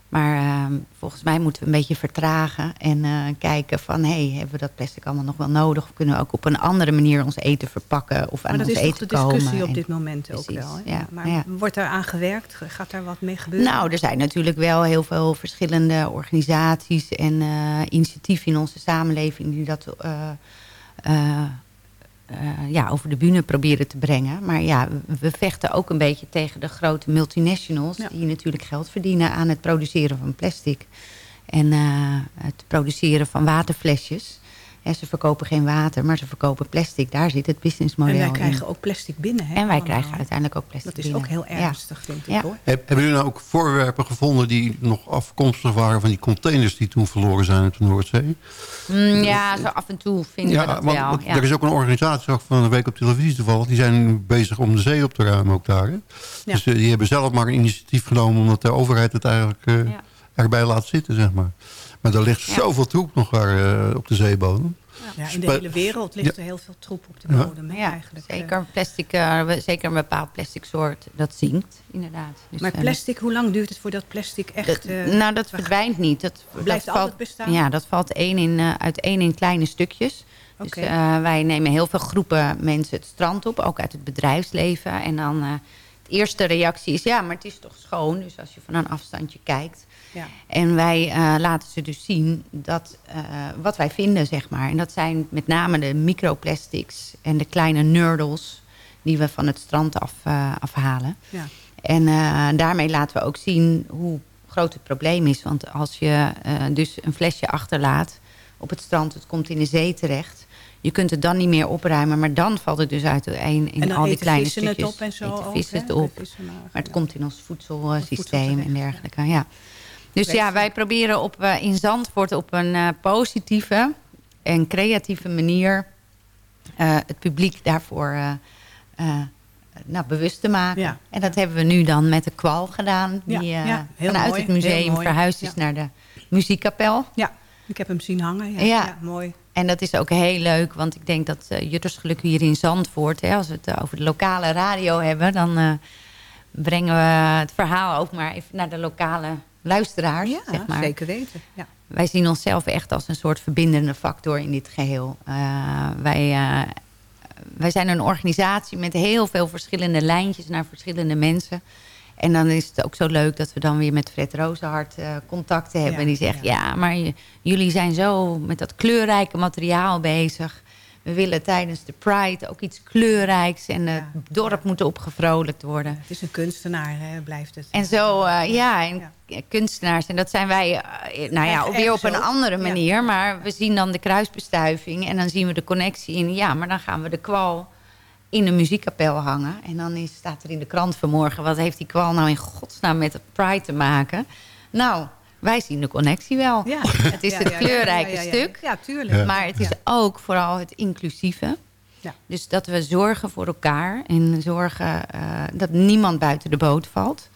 Maar ehm, volgens mij moeten we een beetje vertragen en eh, kijken van... hey, hebben we dat plastic allemaal nog wel nodig? Of kunnen we ook op een andere manier ons eten verpakken of aan Maar dat ons is toch eten de discussie komen? op dit moment ook wel. Hè? ja, maar ja. wordt daar aan gewerkt? Gaat daar wat mee gebeuren? Nou, er zijn natuurlijk wel heel veel verschillende organisaties en initiatieven in onze samenleving die dat eh, eh, ja, over de bühne proberen te brengen. Maar ja, we, we vechten ook een beetje tegen de grote multinationals die natuurlijk geld verdienen aan het produceren van plastic en eh, het produceren van waterflesjes. Ja, ze verkopen geen water, maar ze verkopen plastic. Daar zit het businessmodel en wij in. krijgen ook plastic binnen. Hè, En wij allemaal. krijgen uiteindelijk ook plastic Dat is ook heel ernstig, denk ik, Ja. hoor. Heb- Hebben jullie nou ook voorwerpen gevonden die nog afkomstig waren van die containers die toen verloren zijn op de Noordzee? Mm, ja, zo af en toe vinden we dat want, wel. want Ja. er is ook een organisatie zag ik van een week op televisie toevallig. Die zijn nu bezig om de zee op te ruimen ook daar. Hè? Dus eh, die hebben zelf maar een initiatief genomen omdat de overheid het eigenlijk eh, erbij laat zitten, zeg maar. Maar er ligt zoveel troep nog daar eh, op de zeebodem. Ja, in de hele wereld ligt Ja. er heel veel troep op de Ja. bodem. hè, eigenlijk. zeker, plastic, eh, zeker een bepaald plastic soort, dat zinkt inderdaad. Dus, Maar eh, plastic, hoe lang duurt het voordat plastic echt... dat- eh, nou, dat verdwijnt niet. Dat, Blijft dat altijd valt, bestaan? Ja, dat valt één in, eh, uiteen in kleine stukjes. Oké. Dus eh, wij nemen heel veel groepen mensen het strand op, ook uit het bedrijfsleven. En dan eh de eerste reactie is, ja, maar het is toch schoon. Dus als je van een afstandje kijkt. Ja. En wij eh, laten ze dus zien dat, eh, wat wij vinden, zeg maar. En dat zijn met name de microplastics en de kleine nurdles... die we van het strand af, eh, afhalen. Ja. En daarmee laten we ook zien hoe groot het probleem is. Want als je dus een flesje achterlaat op het strand... het komt in de zee terecht... je kunt het dan niet meer opruimen... maar dan valt het dus uit in, in En dan al die kleine vissen stukjes. het op en zo ook, vissen het op. De vissen maar- maar het komt in ons voedselsysteem en dergelijke. Ja. Dus ja, wij proberen op, eh, in Zandvoort op een eh, positieve en creatieve manier... eh, het publiek daarvoor nou, bewust te maken. En dat hebben we nu dan met de kwal gedaan. Die Ja, vanuit mooi, het museum verhuisd is naar de muziekkapel. Ja, ik heb hem zien hangen. Ja, mooi. En dat is ook heel leuk, want ik denk dat uh, Juttersgeluk hier in Zandvoort... Hè, als we het over de lokale radio hebben... dan brengen we het verhaal ook maar even naar de lokale luisteraars. Ja, zeg maar. zeker weten. Ja. Wij zien onszelf echt als een soort verbindende factor in dit geheel. Uh, wij, uh, wij zijn een organisatie met heel veel verschillende lijntjes naar verschillende mensen. En dan is het ook zo leuk dat we dan weer met Fred Rozenhart uh, contacten hebben. Ja, die zegt, ja. ja, maar jullie zijn zo met dat kleurrijke materiaal bezig. We willen tijdens de Pride ook iets kleurrijks. En het dorp moet opgevrolijkt worden. Het is een kunstenaar, hè, blijft het. En zo, eh, ja, en kunstenaars. En dat zijn wij, eh, nou ja, weer op een andere Ja. manier. Maar we zien dan de kruisbestuiving. En dan zien we de connectie in. Ja, maar dan gaan we de kwal in een muziekkapel hangen. En dan is, staat er in de krant vanmorgen... wat heeft die kwal nou in godsnaam met Pride te maken? Nou, wij zien de connectie wel. Ja. (laughs) Het is Ja, het ja, ja, kleurrijke ja, ja, ja. stuk. Ja, tuurlijk. Ja. Maar het is Ja. ook vooral het inclusieve. Ja. Dus dat we zorgen voor elkaar en zorgen eh, dat niemand buiten de boot valt.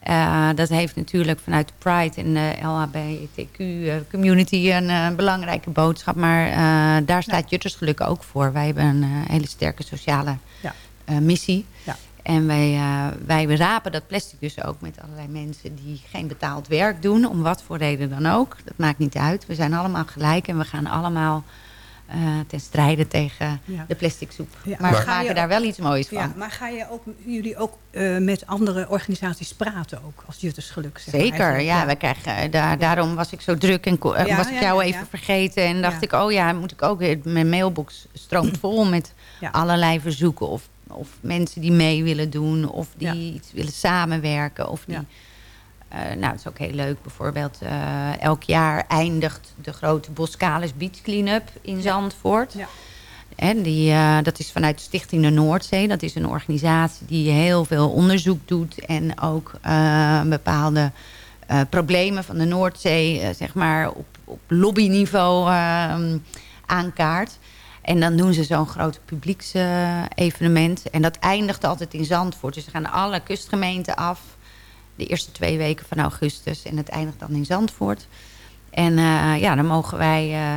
Eh, dat heeft natuurlijk vanuit de Pride en de LHBTQ-community een eh, belangrijke boodschap. Maar daar staat Juttersgeluk ook voor. Wij hebben een hele sterke sociale Ja. missie. En wij, eh, wij rapen dat plastic dus ook met allerlei mensen die geen betaald werk doen. Om wat voor reden dan ook. Dat maakt niet uit. We zijn allemaal gelijk en we gaan allemaal eh, ten strijde tegen Ja. de plastic soep. Ja, maar we ga je maken daar wel iets moois van. Ja, maar ga je ook, jullie ook eh, met andere organisaties praten ook als Juttersgeluk? Zeg maar, Zeker, ja. We krijgen, daar, daarom was ik zo druk en was ik jou even vergeten. En dacht ik, oh ja, moet ik ook... weer- Mijn mailbox stroomt (clears throat) vol met allerlei verzoeken. Of, of mensen die mee willen doen. Of die Ja. iets willen samenwerken. Of die, Ja. eh, nou, het is ook heel leuk. Bijvoorbeeld, eh, elk jaar eindigt de grote Boskalis Beach Cleanup in Zandvoort. Ja. En die, eh, dat is vanuit de Stichting de Noordzee. Dat is een organisatie die heel veel onderzoek doet. En ook bepaalde problemen van de Noordzee zeg maar op, op lobbyniveau eh, aankaart. En dan doen ze zo'n groot publieksevenement. en dat eindigt altijd in Zandvoort. Dus ze gaan alle kustgemeenten af. De eerste twee weken van augustus. En het eindigt dan in Zandvoort. En eh, ja, dan mogen wij eh,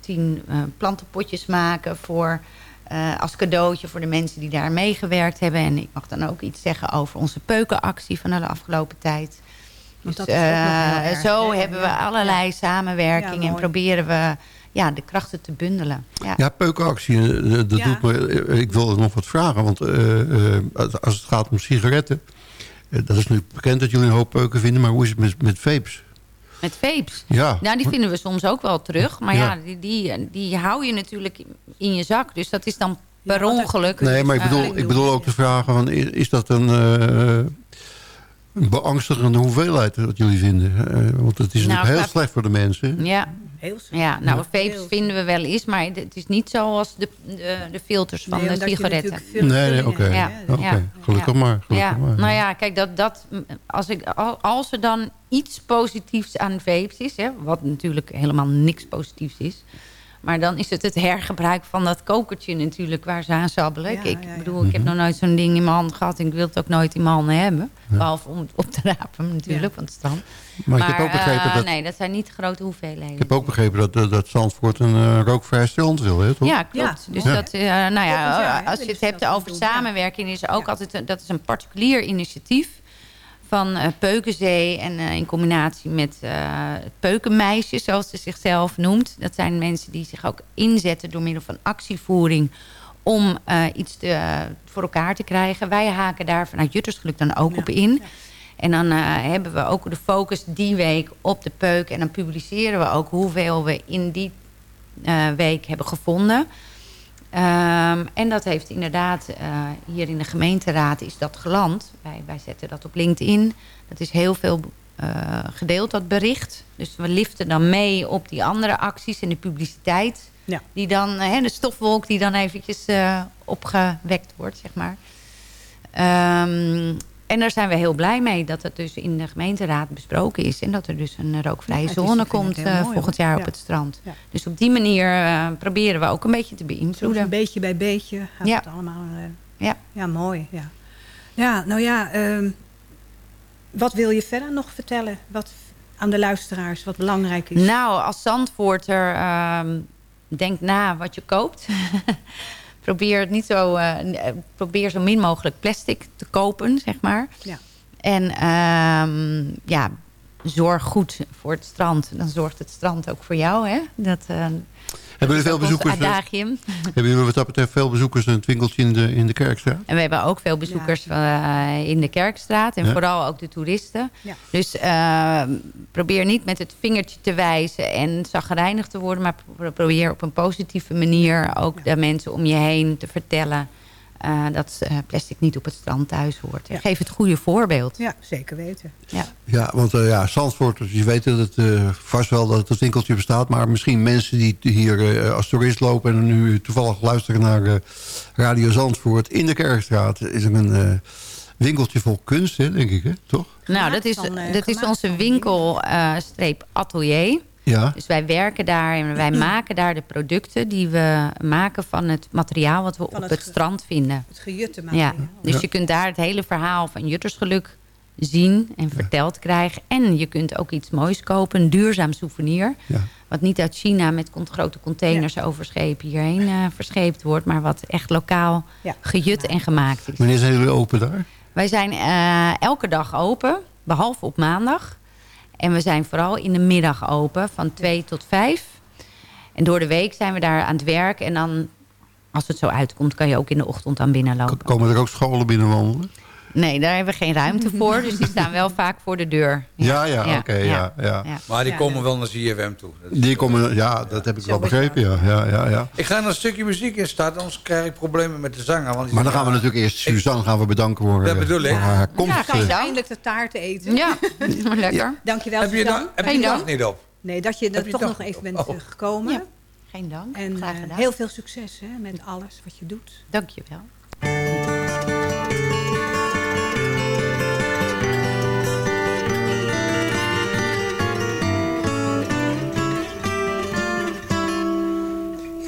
tien eh, plantenpotjes maken voor, als cadeautje voor de mensen die daar meegewerkt hebben. En ik mag dan ook iets zeggen over onze peukenactie van de afgelopen tijd. Want Dus dat is zo hebben we allerlei Ja. samenwerking Ja, en proberen we ja, de krachten te bundelen. Ja. Ja, peukenactie, eh, dat Ja. doet me, eh, ik wil nog wat vragen. Want eh, eh, als het gaat om sigaretten... eh, dat is nu bekend dat jullie een hoop peuken vinden... maar hoe is het met, met vapes? Met vapes. Ja. Nou, die vinden we soms ook wel terug. Maar ja, Ja. die, die, die hou je natuurlijk in je zak. Dus dat is dan per dat- ongeluk. Nee, maar ik eh, bedoel, ik bedoel ook te vragen... Van, is, is dat een, eh, een beangstigende hoeveelheid dat jullie vinden? Eh, want het is Nou, natuurlijk heel slecht voor de mensen. Ja, Ja nou, Ja. vapes vinden we wel eens. Maar het is niet zoals de, de, de filters van Nee, de sigaretten. Nee, nee, oké. Ja. Ja. Gelukkig Ja. maar. Gelukkig Ja, maar. nou ja, kijk, dat, dat, als, ik, al- als er dan iets positiefs aan vapes is... Hè, wat natuurlijk helemaal niks positiefs is... maar dan is het het hergebruik van dat kokertje natuurlijk... waar ze aan sabbelen. Ja, ik ja, ja. bedoel, ik heb nog nooit zo'n ding in mijn hand gehad... en ik wil het ook nooit in mijn handen hebben. Behalve om het op te rapen natuurlijk, van het strand. Maar ik heb ook begrepen eh, dat- Nee, dat zijn niet grote hoeveelheden. Ik heb ook begrepen dat, dat, dat Zandvoort een eh, rookvrij strand wil, hè, toch? Ja, klopt. Ja, dus dat, eh, nou ja, als je het hebt over samenwerking, is er ook Ja. altijd een, dat is een particulier initiatief van eh, Peukenzee en eh, in combinatie met eh het Peukenmeisje, zoals ze zichzelf noemt. Dat zijn mensen die zich ook inzetten door middel van actievoering om iets te, voor elkaar te krijgen. Wij haken daar vanuit Juttersgeluk dan ook Ja, op in. ja. En dan hebben we ook de focus die week op de peuk. En dan publiceren we ook hoeveel we in die week hebben gevonden. Ehm, en dat heeft inderdaad, eh, hier in de gemeenteraad is dat geland. Wij, wij zetten dat op LinkedIn. Dat is heel veel eh, gedeeld, dat bericht. Dus we liften dan mee op die andere acties en de publiciteit. Ja. Die dan, eh, de stofwolk die dan eventjes eh, opgewekt wordt, zeg maar. Ehm, en daar zijn we heel blij mee dat het dus in de gemeenteraad besproken is. En dat er dus een rookvrije Ja, zone komt eh, volgend jaar Ja. op het strand. Ja. Dus op die manier eh, proberen we ook een beetje te beïnvloeden. een beetje bij beetje gaat Ja. het allemaal. eh, Ja. ja, mooi. Ja, ja nou ja, ehm, wat wil je verder nog vertellen? Wat aan de luisteraars wat belangrijk is? Nou, als Zandvoorter, ehm denk na wat je koopt. (laughs) probeer, het niet zo, eh, eh, probeer zo min mogelijk plastic te kopen, zeg maar. Ja. En ehm, ja, zorg goed voor het strand. Dan zorgt het strand ook voor jou. Hè? Dat, eh, Hebben jullie veel bezoekers? eh, Adagium. Hebben jullie wat dat betreft veel bezoekers in het winkeltje in de, in de Kerkstraat? En we hebben ook veel bezoekers eh, in de Kerkstraat. En Ja. vooral ook de toeristen. Ja. Dus eh, probeer niet met het vingertje te wijzen en zagrijnig te worden. Maar pro- probeer op een positieve manier ook de mensen om je heen te vertellen... eh, dat eh, plastic niet op het strand thuis hoort. Ja. Geef het goede voorbeeld. Ja, zeker weten. Ja. Ja, want eh, ja, Zandvoort, je weet dat het eh, vast wel dat het winkeltje bestaat. Maar misschien mensen die hier eh, als toerist lopen... en nu toevallig luisteren naar Radio Zandvoort in de Kerkstraat... is er een eh, winkeltje vol kunst, hè, denk ik, hè? toch? Nou, dat is, van, dat is onze van winkel eh, streep atelier. Ja. Dus wij werken daar en wij (clears throat) maken daar de producten die we maken van het materiaal wat we Van op het strand vinden. Het gejutte Ja, materiaal. dus Ja. je kunt daar het hele verhaal van Juttersgeluk zien en verteld krijgen. En je kunt ook iets moois kopen, een duurzaam souvenir. Ja. Wat niet uit China met grote containers over schepen hierheen eh, verscheept wordt. Maar wat echt lokaal Ja. gejut en gemaakt is. Wanneer zijn jullie open daar? Wij zijn eh, elke dag open, behalve op maandag. En we zijn vooral in de middag open, van 2 tot 5. En door de week zijn we daar aan het werk. En dan, als het zo uitkomt, kan je ook in de ochtend aan binnenlopen. Komen er ook scholen binnenwandelen? Nee, daar hebben we geen ruimte (laughs) voor. Dus die staan wel vaak voor de deur. Ja, ja, Ja, oké, ja. ja, ja. Ja. Maar die Ja, komen wel naar ZFM toe. Die komen, ja, dat heb ik wel begrepen, ja. ja, ja, ja. Ik ga er een stukje muziek in starten, anders krijg ik problemen met de zanger. Want die Maar dan gaan we natuurlijk eerst Suzanne gaan we bedanken voor, Dat eh, bedoel ik. voor haar komst. Ja, geen eh. dank. Eindelijk de taart eten. Ja, (laughs) lekker. Dankjewel, Heb je, Suzanne. da- heb je dag dank. niet op? Nee, dat je er je toch nog even bent Oh. eh, gekomen. Ja. Geen dank. En Graag eh, gedaan. heel veel succes hè, met alles wat je doet. Dank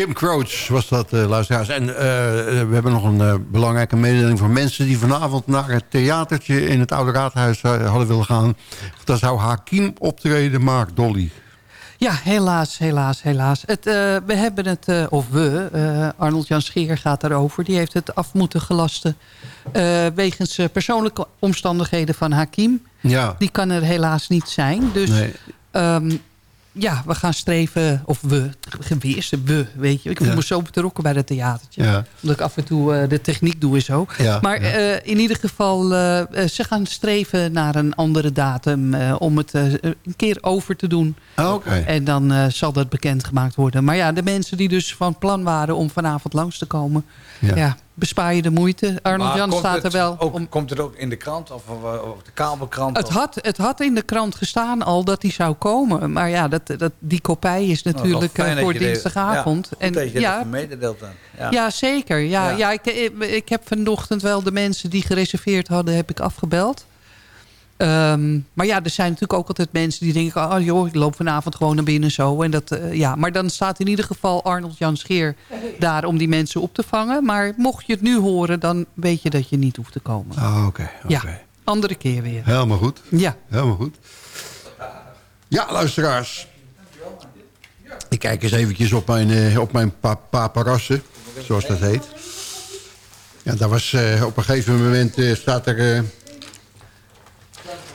Jim Crouch was dat, eh, luisteraars. En eh, we hebben nog een eh, belangrijke mededeling voor mensen... die vanavond naar het theatertje in het Oude Raadhuis eh, hadden willen gaan. Daar zou Hakim optreden, Mark Dolly. Ja, helaas, helaas, helaas. Het, eh, we hebben het, eh, of we, eh, Arnold Jan Scheer gaat daarover. Die heeft het af moeten gelasten eh, wegens eh, persoonlijke omstandigheden van Hakim. Ja. Die kan er helaas niet zijn. Dus Nee. ehm, ja, we gaan streven, of we, de we, weet je. Ik voel Ja. me zo betrokken bij het theatertje. Ja. Omdat ik af en toe eh, de techniek doe en zo. Ja, maar eh, in ieder geval, eh, ze gaan streven naar een andere datum... om het een keer over te doen. Ah. En dan zal dat bekendgemaakt worden. Maar ja, de mensen die dus van plan waren om vanavond langs te komen... Ja. Bespaar je de moeite. Arnold Jan staat het er wel. Ook, om, Komt het ook in de krant of de kabelkrant? het of- had, het had in de krant gestaan al dat hij zou komen. Maar ja, dat, dat, die kopij is Nou, natuurlijk eh, voor dinsdagavond. Ja, dat je dan. Ja. ja, zeker. Ja, Ja. ja. ik, ik heb vanochtend wel de mensen die gereserveerd hadden, heb ik afgebeld. Ehm, maar ja, er zijn natuurlijk ook altijd mensen die denken... oh joh, ik loop vanavond gewoon naar binnen zo. En dat, eh, ja. Maar dan staat in ieder geval Arnold Jan Scheer daar om die mensen op te vangen. Maar mocht je het nu horen, dan weet je dat je niet hoeft te komen. Ah, Oké. Ja, andere keer weer. Helemaal goed. Ja. Helemaal goed. Ja, luisteraars. Ik kijk eens eventjes op mijn, eh, op mijn pa paparassen, zoals dat heet. Ja, daar was eh, op een gegeven moment staat er...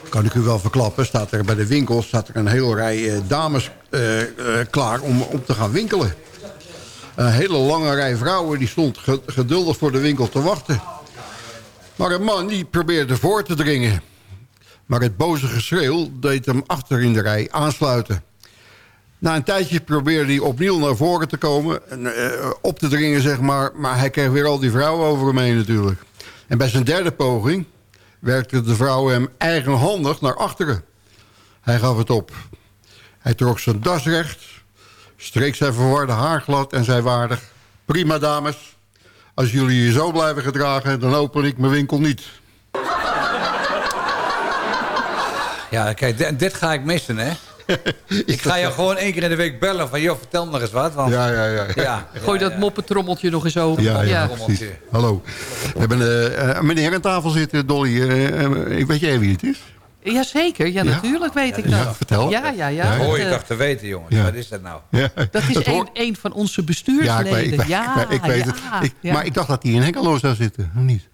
kan ik u wel verklappen, staat er bij de winkel staat er een hele rij eh, dames eh, eh, klaar om, om te gaan winkelen. Een hele lange rij vrouwen die stond ge- geduldig voor de winkel te wachten. Maar een man die probeerde voor te dringen. Maar het boze geschreeuw deed hem achter in de rij aansluiten. Na een tijdje probeerde hij opnieuw naar voren te komen. en, op te dringen, zeg maar. Maar hij kreeg weer al die vrouwen over hem heen natuurlijk. En bij zijn derde poging werkte de vrouw hem eigenhandig naar achteren. Hij gaf het op. Hij trok zijn das recht. Streek zijn verwarde haar glad en zei waardig... Prima dames. Als jullie je zo blijven gedragen... dan open ik mijn winkel niet. Ja, kijk, dit, ga ik missen, hè? (laughs) ik ga je gewoon één keer in de week bellen van... joh, vertel nog eens wat. Want, Ja, ja, ja. ja, Gooi dat moppetrommeltje nog eens over. Ja, ja, precies. Hallo. We hebben een meneer aan tafel zitten, Dolly. eh, eh, ik weet jij wie het is? Jazeker, ja, Ja? natuurlijk weet ik dat. Ja, vertel. Ja, ja, ja. Hoor je toch te weten, jongens. Ja. Wat is dat nou? Ja. Dat is hoor- een, een van onze Ja, ik bestuursleden. weet, ik weet, ja, ik weet, ik weet het. ja, Ik- ja. Maar ik dacht dat hij in Hengelo zou zitten, of niet?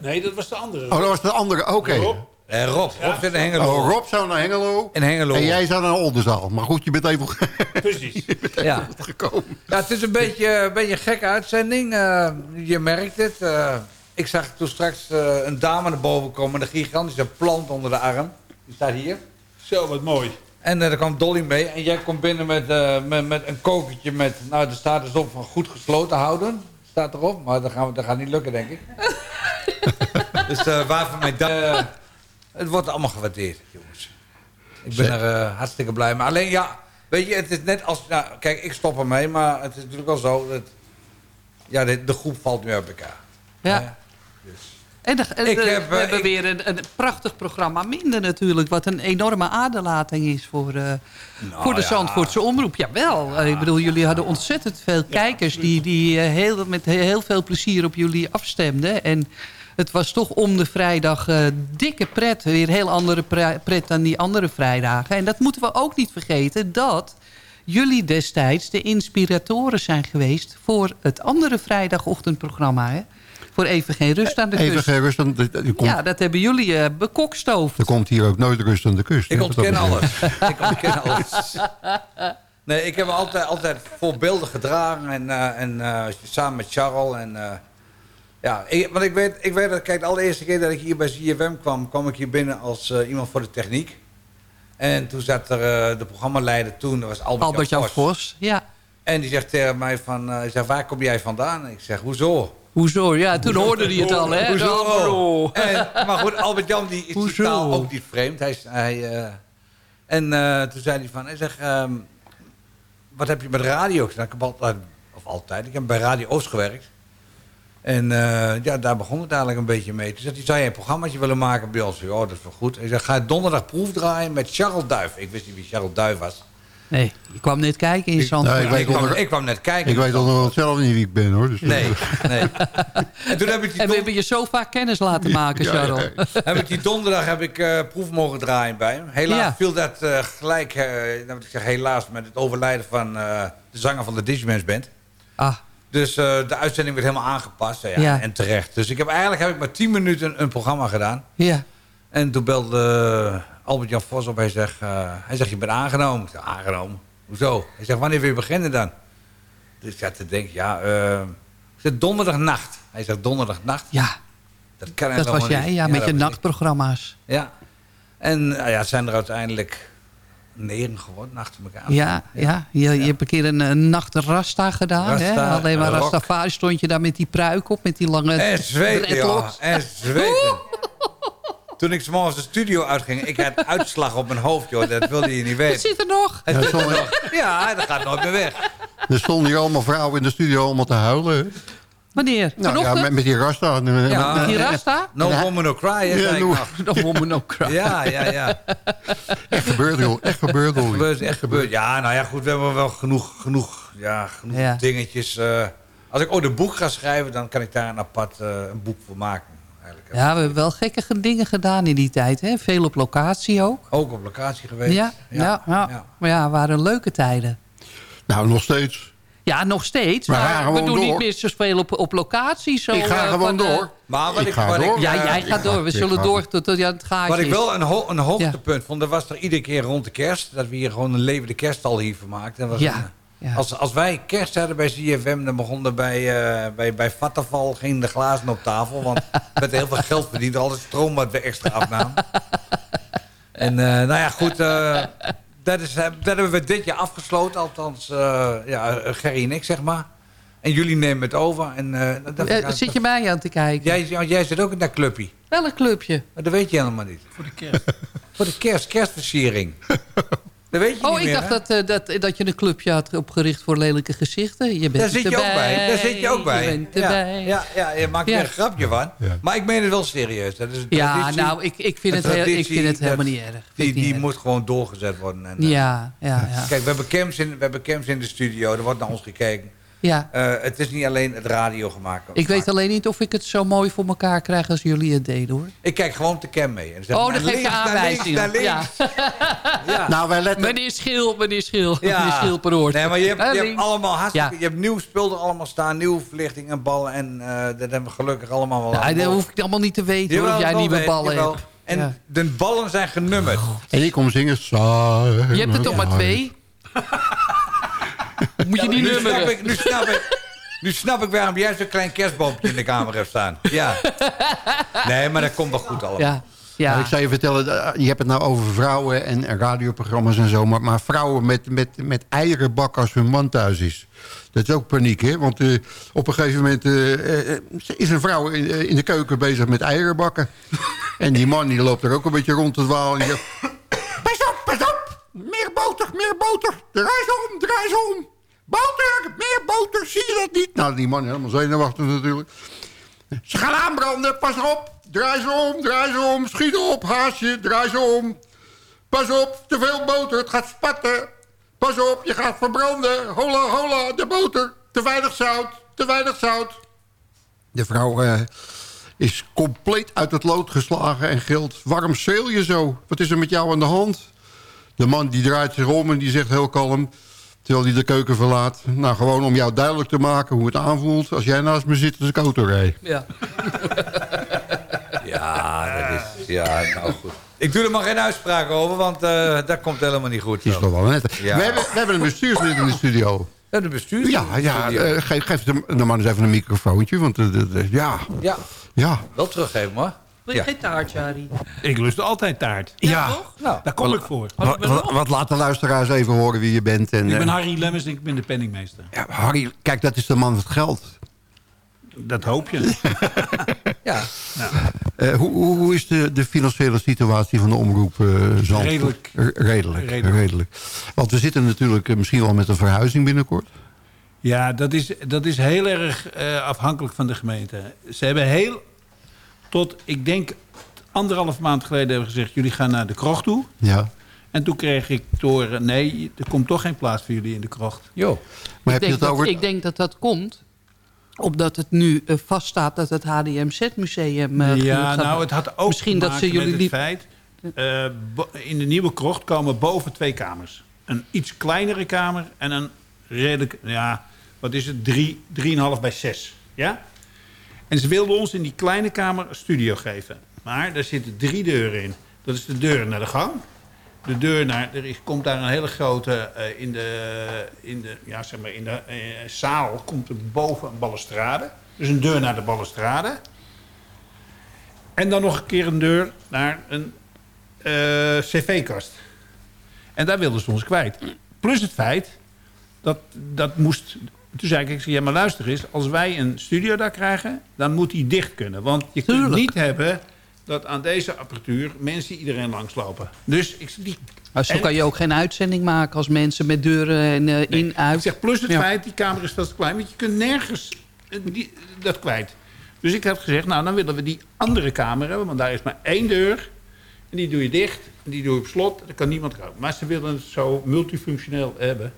Nee, dat was de andere. Oh, dat was de andere, oké. Rob. Eh, Rob, Rob zit in Hengelo. Oh, Rob zou naar Hengelo. In Hengelo. En jij zou naar Oldenzaal. Maar goed, je bent even (laughs) Precies. Ja. gekomen. ja, het is een beetje, een beetje een gekke uitzending. Eh, je merkt het. Eh, ik zag toen straks eh, een dame naar boven komen... met een gigantische plant onder de arm. Die staat hier. Zo, wat mooi. En daar kwam Dolly mee. En jij komt binnen met, eh, met, met een kokertje met... Nou, er staat dus op van goed gesloten houden. Staat erop. Maar dat, gaan we, dat gaat niet lukken, denk ik. (laughs) dus eh waarvan mijn het wordt allemaal gewaardeerd, jongens. Ik ben er eh, hartstikke blij mee. Alleen ja, weet je, het is net als... Nou, kijk, ik stop ermee, maar het is natuurlijk wel zo... Dat, ja, de, de groep valt nu uit elkaar. Ja. En de- en Ik heb, we eh, hebben ik- weer een, een prachtig programma minder natuurlijk. Wat een enorme aderlating is voor, eh, voor de ja. Zandvoortse omroep. Jawel, eh, ik bedoel, jullie hadden ontzettend veel kijkers... die, die heel, met heel veel plezier op jullie afstemden. En het was toch om de vrijdag eh, dikke pret. Weer heel andere pre- pret dan die andere vrijdagen. En dat moeten we ook niet vergeten, dat jullie destijds de inspiratoren zijn geweest... voor het andere vrijdagochtendprogramma, hè? Voor Even Geen Rust aan de Even Kust. geen rust aan de, komt, Ja, dat hebben jullie eh bekokstoofd. er komt hier ook nooit rust aan de kust. Ik ontken alles. ik ontken alles. Nee, ik heb me altijd, altijd voorbeeldig gedragen. En, eh, en eh, samen met Charles. En, eh, ja, ik, want ik weet, ik weet dat, kijk, de allereerste keer dat ik hier bij ZFM kwam... kwam ik hier binnen als eh, iemand voor de techniek. En toen zat er eh, de programmaleider toen, dat was Albert, Albert-Jan Vos. Vos, ja. En die zegt tegen mij van, eh, ik zeg, waar kom jij vandaan? Ik zeg, hoezo? Hoezo? Ja, toen hoorde hij het al, hè? Hoezo? Hoezo? En, maar goed, Albert-Jan die is die Hoezo? taal ook niet vreemd. Hij, is- hij, en toen zei hij van, hij zegt, ehm, wat heb je met radio gedaan? Ik heb altijd, of altijd, ik heb bij Radio Oost gewerkt. En eh, ja, daar begon het eigenlijk een beetje mee. Toen zei hij, zou je een programmaatje willen maken bij ons? Oh, dat is wel goed. Hij zegt, ga je donderdag proef draaien met Charles Duif. Ik wist niet wie Charles Duif was. Nee, je kwam net kijken in Zandvoort. Nee, ik weet ik, kwam, onder- ik kwam net kijken. Ik weet onderhand zelf niet wie ik ben, hoor. Dus, Nee, nee. (laughs) En toen heb ik die En we hebben je zo vaak kennis laten maken, Ja, ja, Charles. heb ik die donderdag heb ik eh, proef mogen draaien bij hem. Helaas Ja. viel dat eh, gelijk, eh, nou, ik zeg helaas, met het overlijden van eh, de zanger van de Digimans Band. Ah, Dus eh, de uitzending werd helemaal aangepast ja, Ja. en terecht. Dus ik heb, eigenlijk heb ik maar 10 minuten een programma gedaan. ja. En toen belde eh, Albert-Jan Vos op. Hij zegt, eh, hij zegt, je bent aangenomen. Ik zeg, aangenomen? Hoezo? Hij zegt, wanneer wil je beginnen dan? Dus ja, te denken, ja... eh ik zeg, donderdagnacht. Hij zegt, donderdagnacht? Ja, Dat, kan dat was jij, niet. ja, met je ik. nachtprogramma's. Ja. En ja, het zijn er uiteindelijk negen geworden achter elkaar. Ja, ja. Je, je hebt een keer een, een nacht Rasta gedaan. hè? Alleen maar. Rastafari stond je daar met die pruik op, met die lange En zweten, ja. En zweten. (laughs) Toen ik s'morgens de studio uitging, ik had uitslag op mijn hoofd, joh. Dat wilde je niet (laughs) Het weten. zit er nog. Het Ja, zit er nog. Ja, dat gaat nooit meer weg. Er stonden hier allemaal vrouwen in de studio allemaal te huilen. Wanneer? Nou, ja, Vanochtend? met, met die rasta. Ja. Met die Rasta? No woman no cry, Ja, no- nog. (laughs) No woman, no cry. Ja, ja, ja. Echt gebeurd, joh. Echt gebeurd, hoor. gebeurt, echt gebeurd. Ja, nou ja, goed, we hebben wel genoeg, genoeg, ja, genoeg Ja. dingetjes. eh. als ik ooit een boek ga schrijven, dan kan ik daar een apart eh, een boek voor maken. Eigenlijk. Ja, we hebben wel gekke dingen gedaan in die tijd. Hè? Veel op locatie ook. Ook op locatie geweest. Ja, ja, ja. maar ja, waren leuke tijden. Nou, nog steeds. Ja, nog steeds. We Maar, we doen niet meer zo spelen op, op locatie. Zo, ik ga eh, gewoon van, eh, door. Maar wat Ik ik, ga wat door. ik, ja, eh, jij ik gaat ga- door. We zullen ga- door tot, tot ja, het gaatje Wat ik wel een, ho een hoogtepunt vond, dat was er iedere keer rond de kerst. Dat we hier gewoon een levende kerststal hier vermaakten. Dat was Ja, een- ja. Als, als wij kerst hadden bij CFM, dan begon er bij, eh bij, bij Vattenval gingen de glazen op tafel. Want (laughs) werd heel veel geld verdiend, al het stroom wat we extra afnamen. En eh, nou ja, goed, eh, dat, is, eh, dat hebben we dit jaar afgesloten. Althans, eh, ja, Gerry en ik, zeg maar. En jullie nemen het over. En, eh, dat, Eh, zit je mij aan te kijken? jij, jij zit ook in dat clubje. Welk clubje? Maar dat weet je helemaal niet. Voor de kerst. Voor de kerst, kerstversiering. (laughs) Dat weet je Oh, niet ik meer, dacht dat, eh, dat, dat je een clubje had opgericht voor lelijke gezichten. Je bent Daar zit je ook erbij. bij. Daar zit je ook bij. Je bent ja, erbij. ja, ja, je maakt Ja. er een grapje van. Ja. Maar ik meen het wel serieus. Dat is een Ja, nou, ik, ik, vind het heel, ik vind het helemaal dat- niet erg. Die, die erg. moet gewoon doorgezet worden. En, eh, Ja, ja, ja. Kijk, we hebben, camps in, we hebben camps in de studio. Er wordt naar ons gekeken. Ja. Eh, het is niet alleen het radio gemaakt. Ik weet alleen niet of ik het zo mooi voor elkaar krijg als jullie het deden, hoor. Ik kijk gewoon de cam mee. En dan zeg Oh, dan geef je links, naar aanwijzingen. links, naar links. (laughs) Ja. Nou, wij letten... Meneer Schil, meneer Schil, Ja. meneer Schil per oor. Nee, maar je hebt, je hebt allemaal hartstikke, Ja. je hebt nieuw spul er allemaal staan, nieuwe verlichting en ballen. En eh, dat hebben we gelukkig allemaal wel. Nou, dat hoef ik allemaal niet te weten, hoor, Jawel, of jij nieuwe weet, ballen jawel. hebt. En Ja. de ballen zijn genummerd. En ik kom zingen. Je hebt er toch maar twee? Moet je die nu, snap ik, nu, snap ik, nu snap ik waarom jij zo'n klein kerstboompje in de kamer hebt staan. Ja. Nee, maar dat komt wel goed allemaal. Ja, ja. Nou, ik zou je vertellen, eh, je hebt het nou over vrouwen en radioprogramma's en zo. Maar, maar vrouwen met, met, met eieren bakken als hun man thuis is. Dat is ook paniek, hè? Want eh, op een gegeven moment eh, is een vrouw in, in de keuken bezig met eieren bakken. en die man die loopt er ook een beetje rond te dwalen. En die zegt, pas op, pas op! Meer boter, meer boter! Draai ze om, draai ze om! Boter, meer boter, zie je dat niet? Nou, die man helemaal zenuwachtig natuurlijk. Ze gaan aanbranden, pas op. Draai ze om, draai ze om. Schiet op, haasje, draai ze om. Pas op, te veel boter, het gaat spatten. Pas op, je gaat verbranden. Hola, hola, de boter. Te weinig zout, te weinig zout. De vrouw eh, is compleet uit het lood geslagen en gilt... waarom schreeuw je zo? Wat is er met jou aan de hand? De man die draait zich om en die zegt heel kalm... terwijl hij de keuken verlaat... nou, gewoon om jou duidelijk te maken hoe het aanvoelt... als jij naast me zit als ik auto rijd. Ja. (laughs) Ja, dat is... Ja, nou goed. Ik doe er maar geen uitspraak over, want eh, dat komt helemaal niet goed. Het is toch wel net. Ja. We, hebben, we hebben een bestuurslid in de studio. Ja, de bestuur. Ja, ja eh, geef, geef de, de man eens even een microfoontje. Want eh, de- de- ja, Ja, ja. wel teruggeven, hoor. Wil je Ja. geen taartje, Harry? Ik lust altijd taart. ja. Nou, Daar kom ik voor. Wat, wat, wat laat de luisteraars even horen wie je bent. En, Ik ben eh, Harry Lemmens en ik ben de penningmeester. ja, Harry, kijk, dat is de man met geld. Dat hoop je. (laughs) ja. Eh, hoe, hoe, hoe is de, de financiële situatie van de omroep eh Zandvoort? Redelijk. Redelijk. Redelijk. redelijk. Want we zitten natuurlijk misschien wel met een verhuizing binnenkort. Ja, dat is, dat is heel erg eh, afhankelijk van de gemeente. Ze hebben heel... Tot, ik denk, anderhalf maand geleden hebben gezegd... jullie gaan naar de krocht toe. Ja. En toen kreeg ik door... nee, er komt toch geen plaats voor jullie in de krocht. Jo. Maar Ik heb je denk, het dat, over... ik denk dat dat komt omdat het nu eh, vaststaat dat het HDMZ-museum... eh, ja, nou, het had ook Misschien te dat maken ze jullie met lief- het feit... eh, in de nieuwe krocht komen boven twee kamers. Een iets kleinere kamer en een redelijk... Ja, wat is het? Drie, drieënhalf bij zes. Ja? En ze wilden ons in die kleine kamer een studio geven. Maar daar zitten drie deuren in. Dat is de deur naar de gang. De deur naar... Er komt daar een hele grote... eh, in, de, in, de, ja, zeg maar in de eh, zaal komt er boven een balustrade. Dus een deur naar de balustrade. En dan nog een keer een deur naar een eh, cv-kast. En daar wilden ze ons kwijt. Plus het feit dat dat moest... Toen zei ik, ik zei, ja maar luister eens... als wij een studio daar krijgen, dan moet die dicht kunnen. Want je kunt niet hebben dat aan deze apparatuur mensen iedereen langslopen. Dus ik die... Maar zo en- kan je ook geen uitzending maken als mensen met deuren en eh, in, uit. Ik zeg, plus het Ja. feit, die camera is te klein. Want je kunt nergens eh, die, dat kwijt. Dus ik heb gezegd, nou dan willen we die andere kamer hebben. Want daar is maar één deur. En die doe je dicht. En die doe je op slot. Dan kan niemand komen. Maar ze willen het zo multifunctioneel hebben.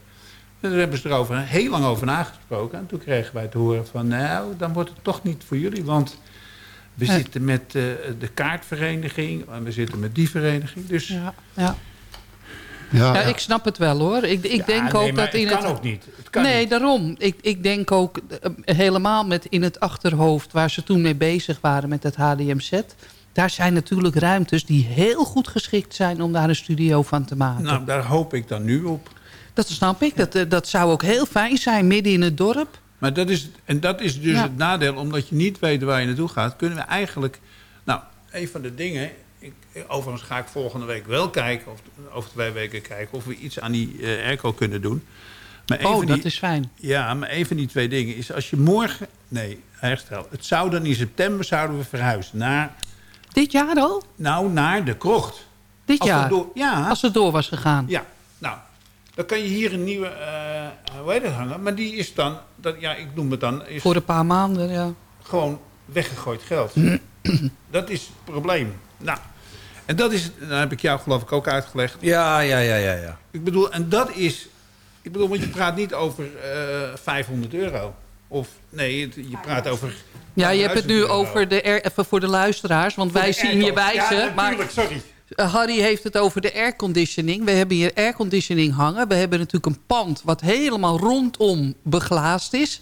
En daar hebben ze erover heel lang over nagesproken. En toen kregen wij te horen van... nou, dan wordt het toch niet voor jullie. Want we zitten met eh, de kaartvereniging. En we zitten met die vereniging. Dus Ja, ja. Ja, Ja, ja. ik snap het wel hoor. Ik, ik Ja, denk nee, ook dat in het het. kan ook niet. Het kan nee, niet. daarom. Ik, ik denk ook eh, helemaal met in het achterhoofd waar ze toen mee bezig waren met het HDMZ. Daar zijn natuurlijk ruimtes die heel goed geschikt zijn om daar een studio van te maken. Nou, daar hoop ik dan nu op. Dat snap ik. Dat, eh, dat zou ook heel fijn zijn midden in het dorp. Maar dat is, en dat is dus Ja. het nadeel, omdat je niet weet waar je naartoe gaat, kunnen we eigenlijk. Nou, een van de dingen. Ik, overigens ga ik volgende week wel kijken, of over twee weken kijken, of we iets aan die eh, airco kunnen doen. Maar Oh, dat die- is fijn. Ja, maar een van die twee dingen is als je morgen. Nee, herstel. Het zou dan in september zouden we verhuizen naar. Dit jaar al? Nou, naar de krocht. Dit Als jaar? het door- ja. Als het door was gegaan. Ja, dan kan je hier een nieuwe, eh hoe heet het hangen, maar die is dan, dat, ja, ik noem het dan, is Voor een paar maanden, ja. gewoon weggegooid geld. (clears throat) dat is het probleem. Nou, en dat is, dan heb ik jou geloof ik ook uitgelegd. Ja, ja, ja, ja, ja. Ik bedoel, en dat is, ik bedoel, want je praat niet over eh 500 euro. Of, nee, je praat over... Ja, je hebt het nu 1000 euro. over de even voor de luisteraars, want Voor wij zien je wijzen. Ja, maar natuurlijk, sorry. Uh, Harry heeft het over de airconditioning. We hebben hier airconditioning hangen. We hebben natuurlijk een pand wat helemaal rondom beglaasd is.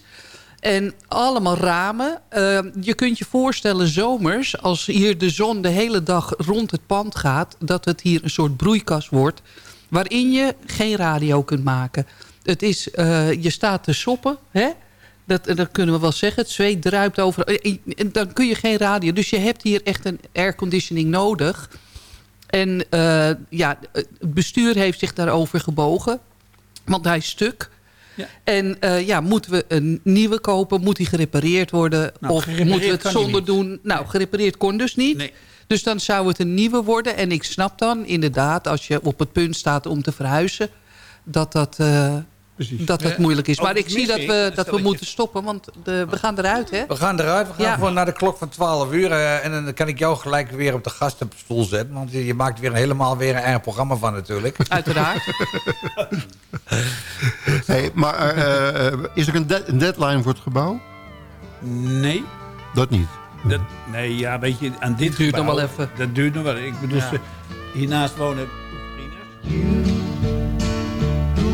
En allemaal ramen. Uh, je kunt je voorstellen zomers, als hier de zon de hele dag rond het pand gaat... dat het hier een soort broeikas wordt... waarin je geen radio kunt maken. Het is, uh, je staat te soppen, hè? Dat, dat kunnen we wel zeggen. Het zweet druipt over. Dan kun je geen radio. Dus je hebt hier echt een airconditioning nodig... En uh, ja, het bestuur heeft zich daarover gebogen. Want hij is stuk. Ja. En uh, ja, moeten we een nieuwe kopen? Moet die gerepareerd worden? Nou, of gerepareerd moeten we het zonder doen? Nou, gerepareerd kon dus niet. Nee. Dus dan zou het een nieuwe worden. En ik snap dan inderdaad, als je op het punt staat om te verhuizen... dat dat, uh, dat, dat Ja. moeilijk is. Maar ik het zie dat we, dat we moeten stoppen. Want de, we gaan eruit, hè? We gaan eruit. We gaan Ja. gewoon naar de klok van 12 uur. eh, en dan kan ik jou gelijk weer op de gastenstoel zetten. Want je maakt weer een helemaal weer een eigen programma van natuurlijk. (laughs) Uiteraard. Hey, maar eh, eh, is er een, de- een deadline voor het gebouw? Nee. Dat niet. Dat, nee, ja, weet je, aan dit duurt nog wel even. Dat duurt nog wel. Ik bedoel, Ja. hiernaast wonen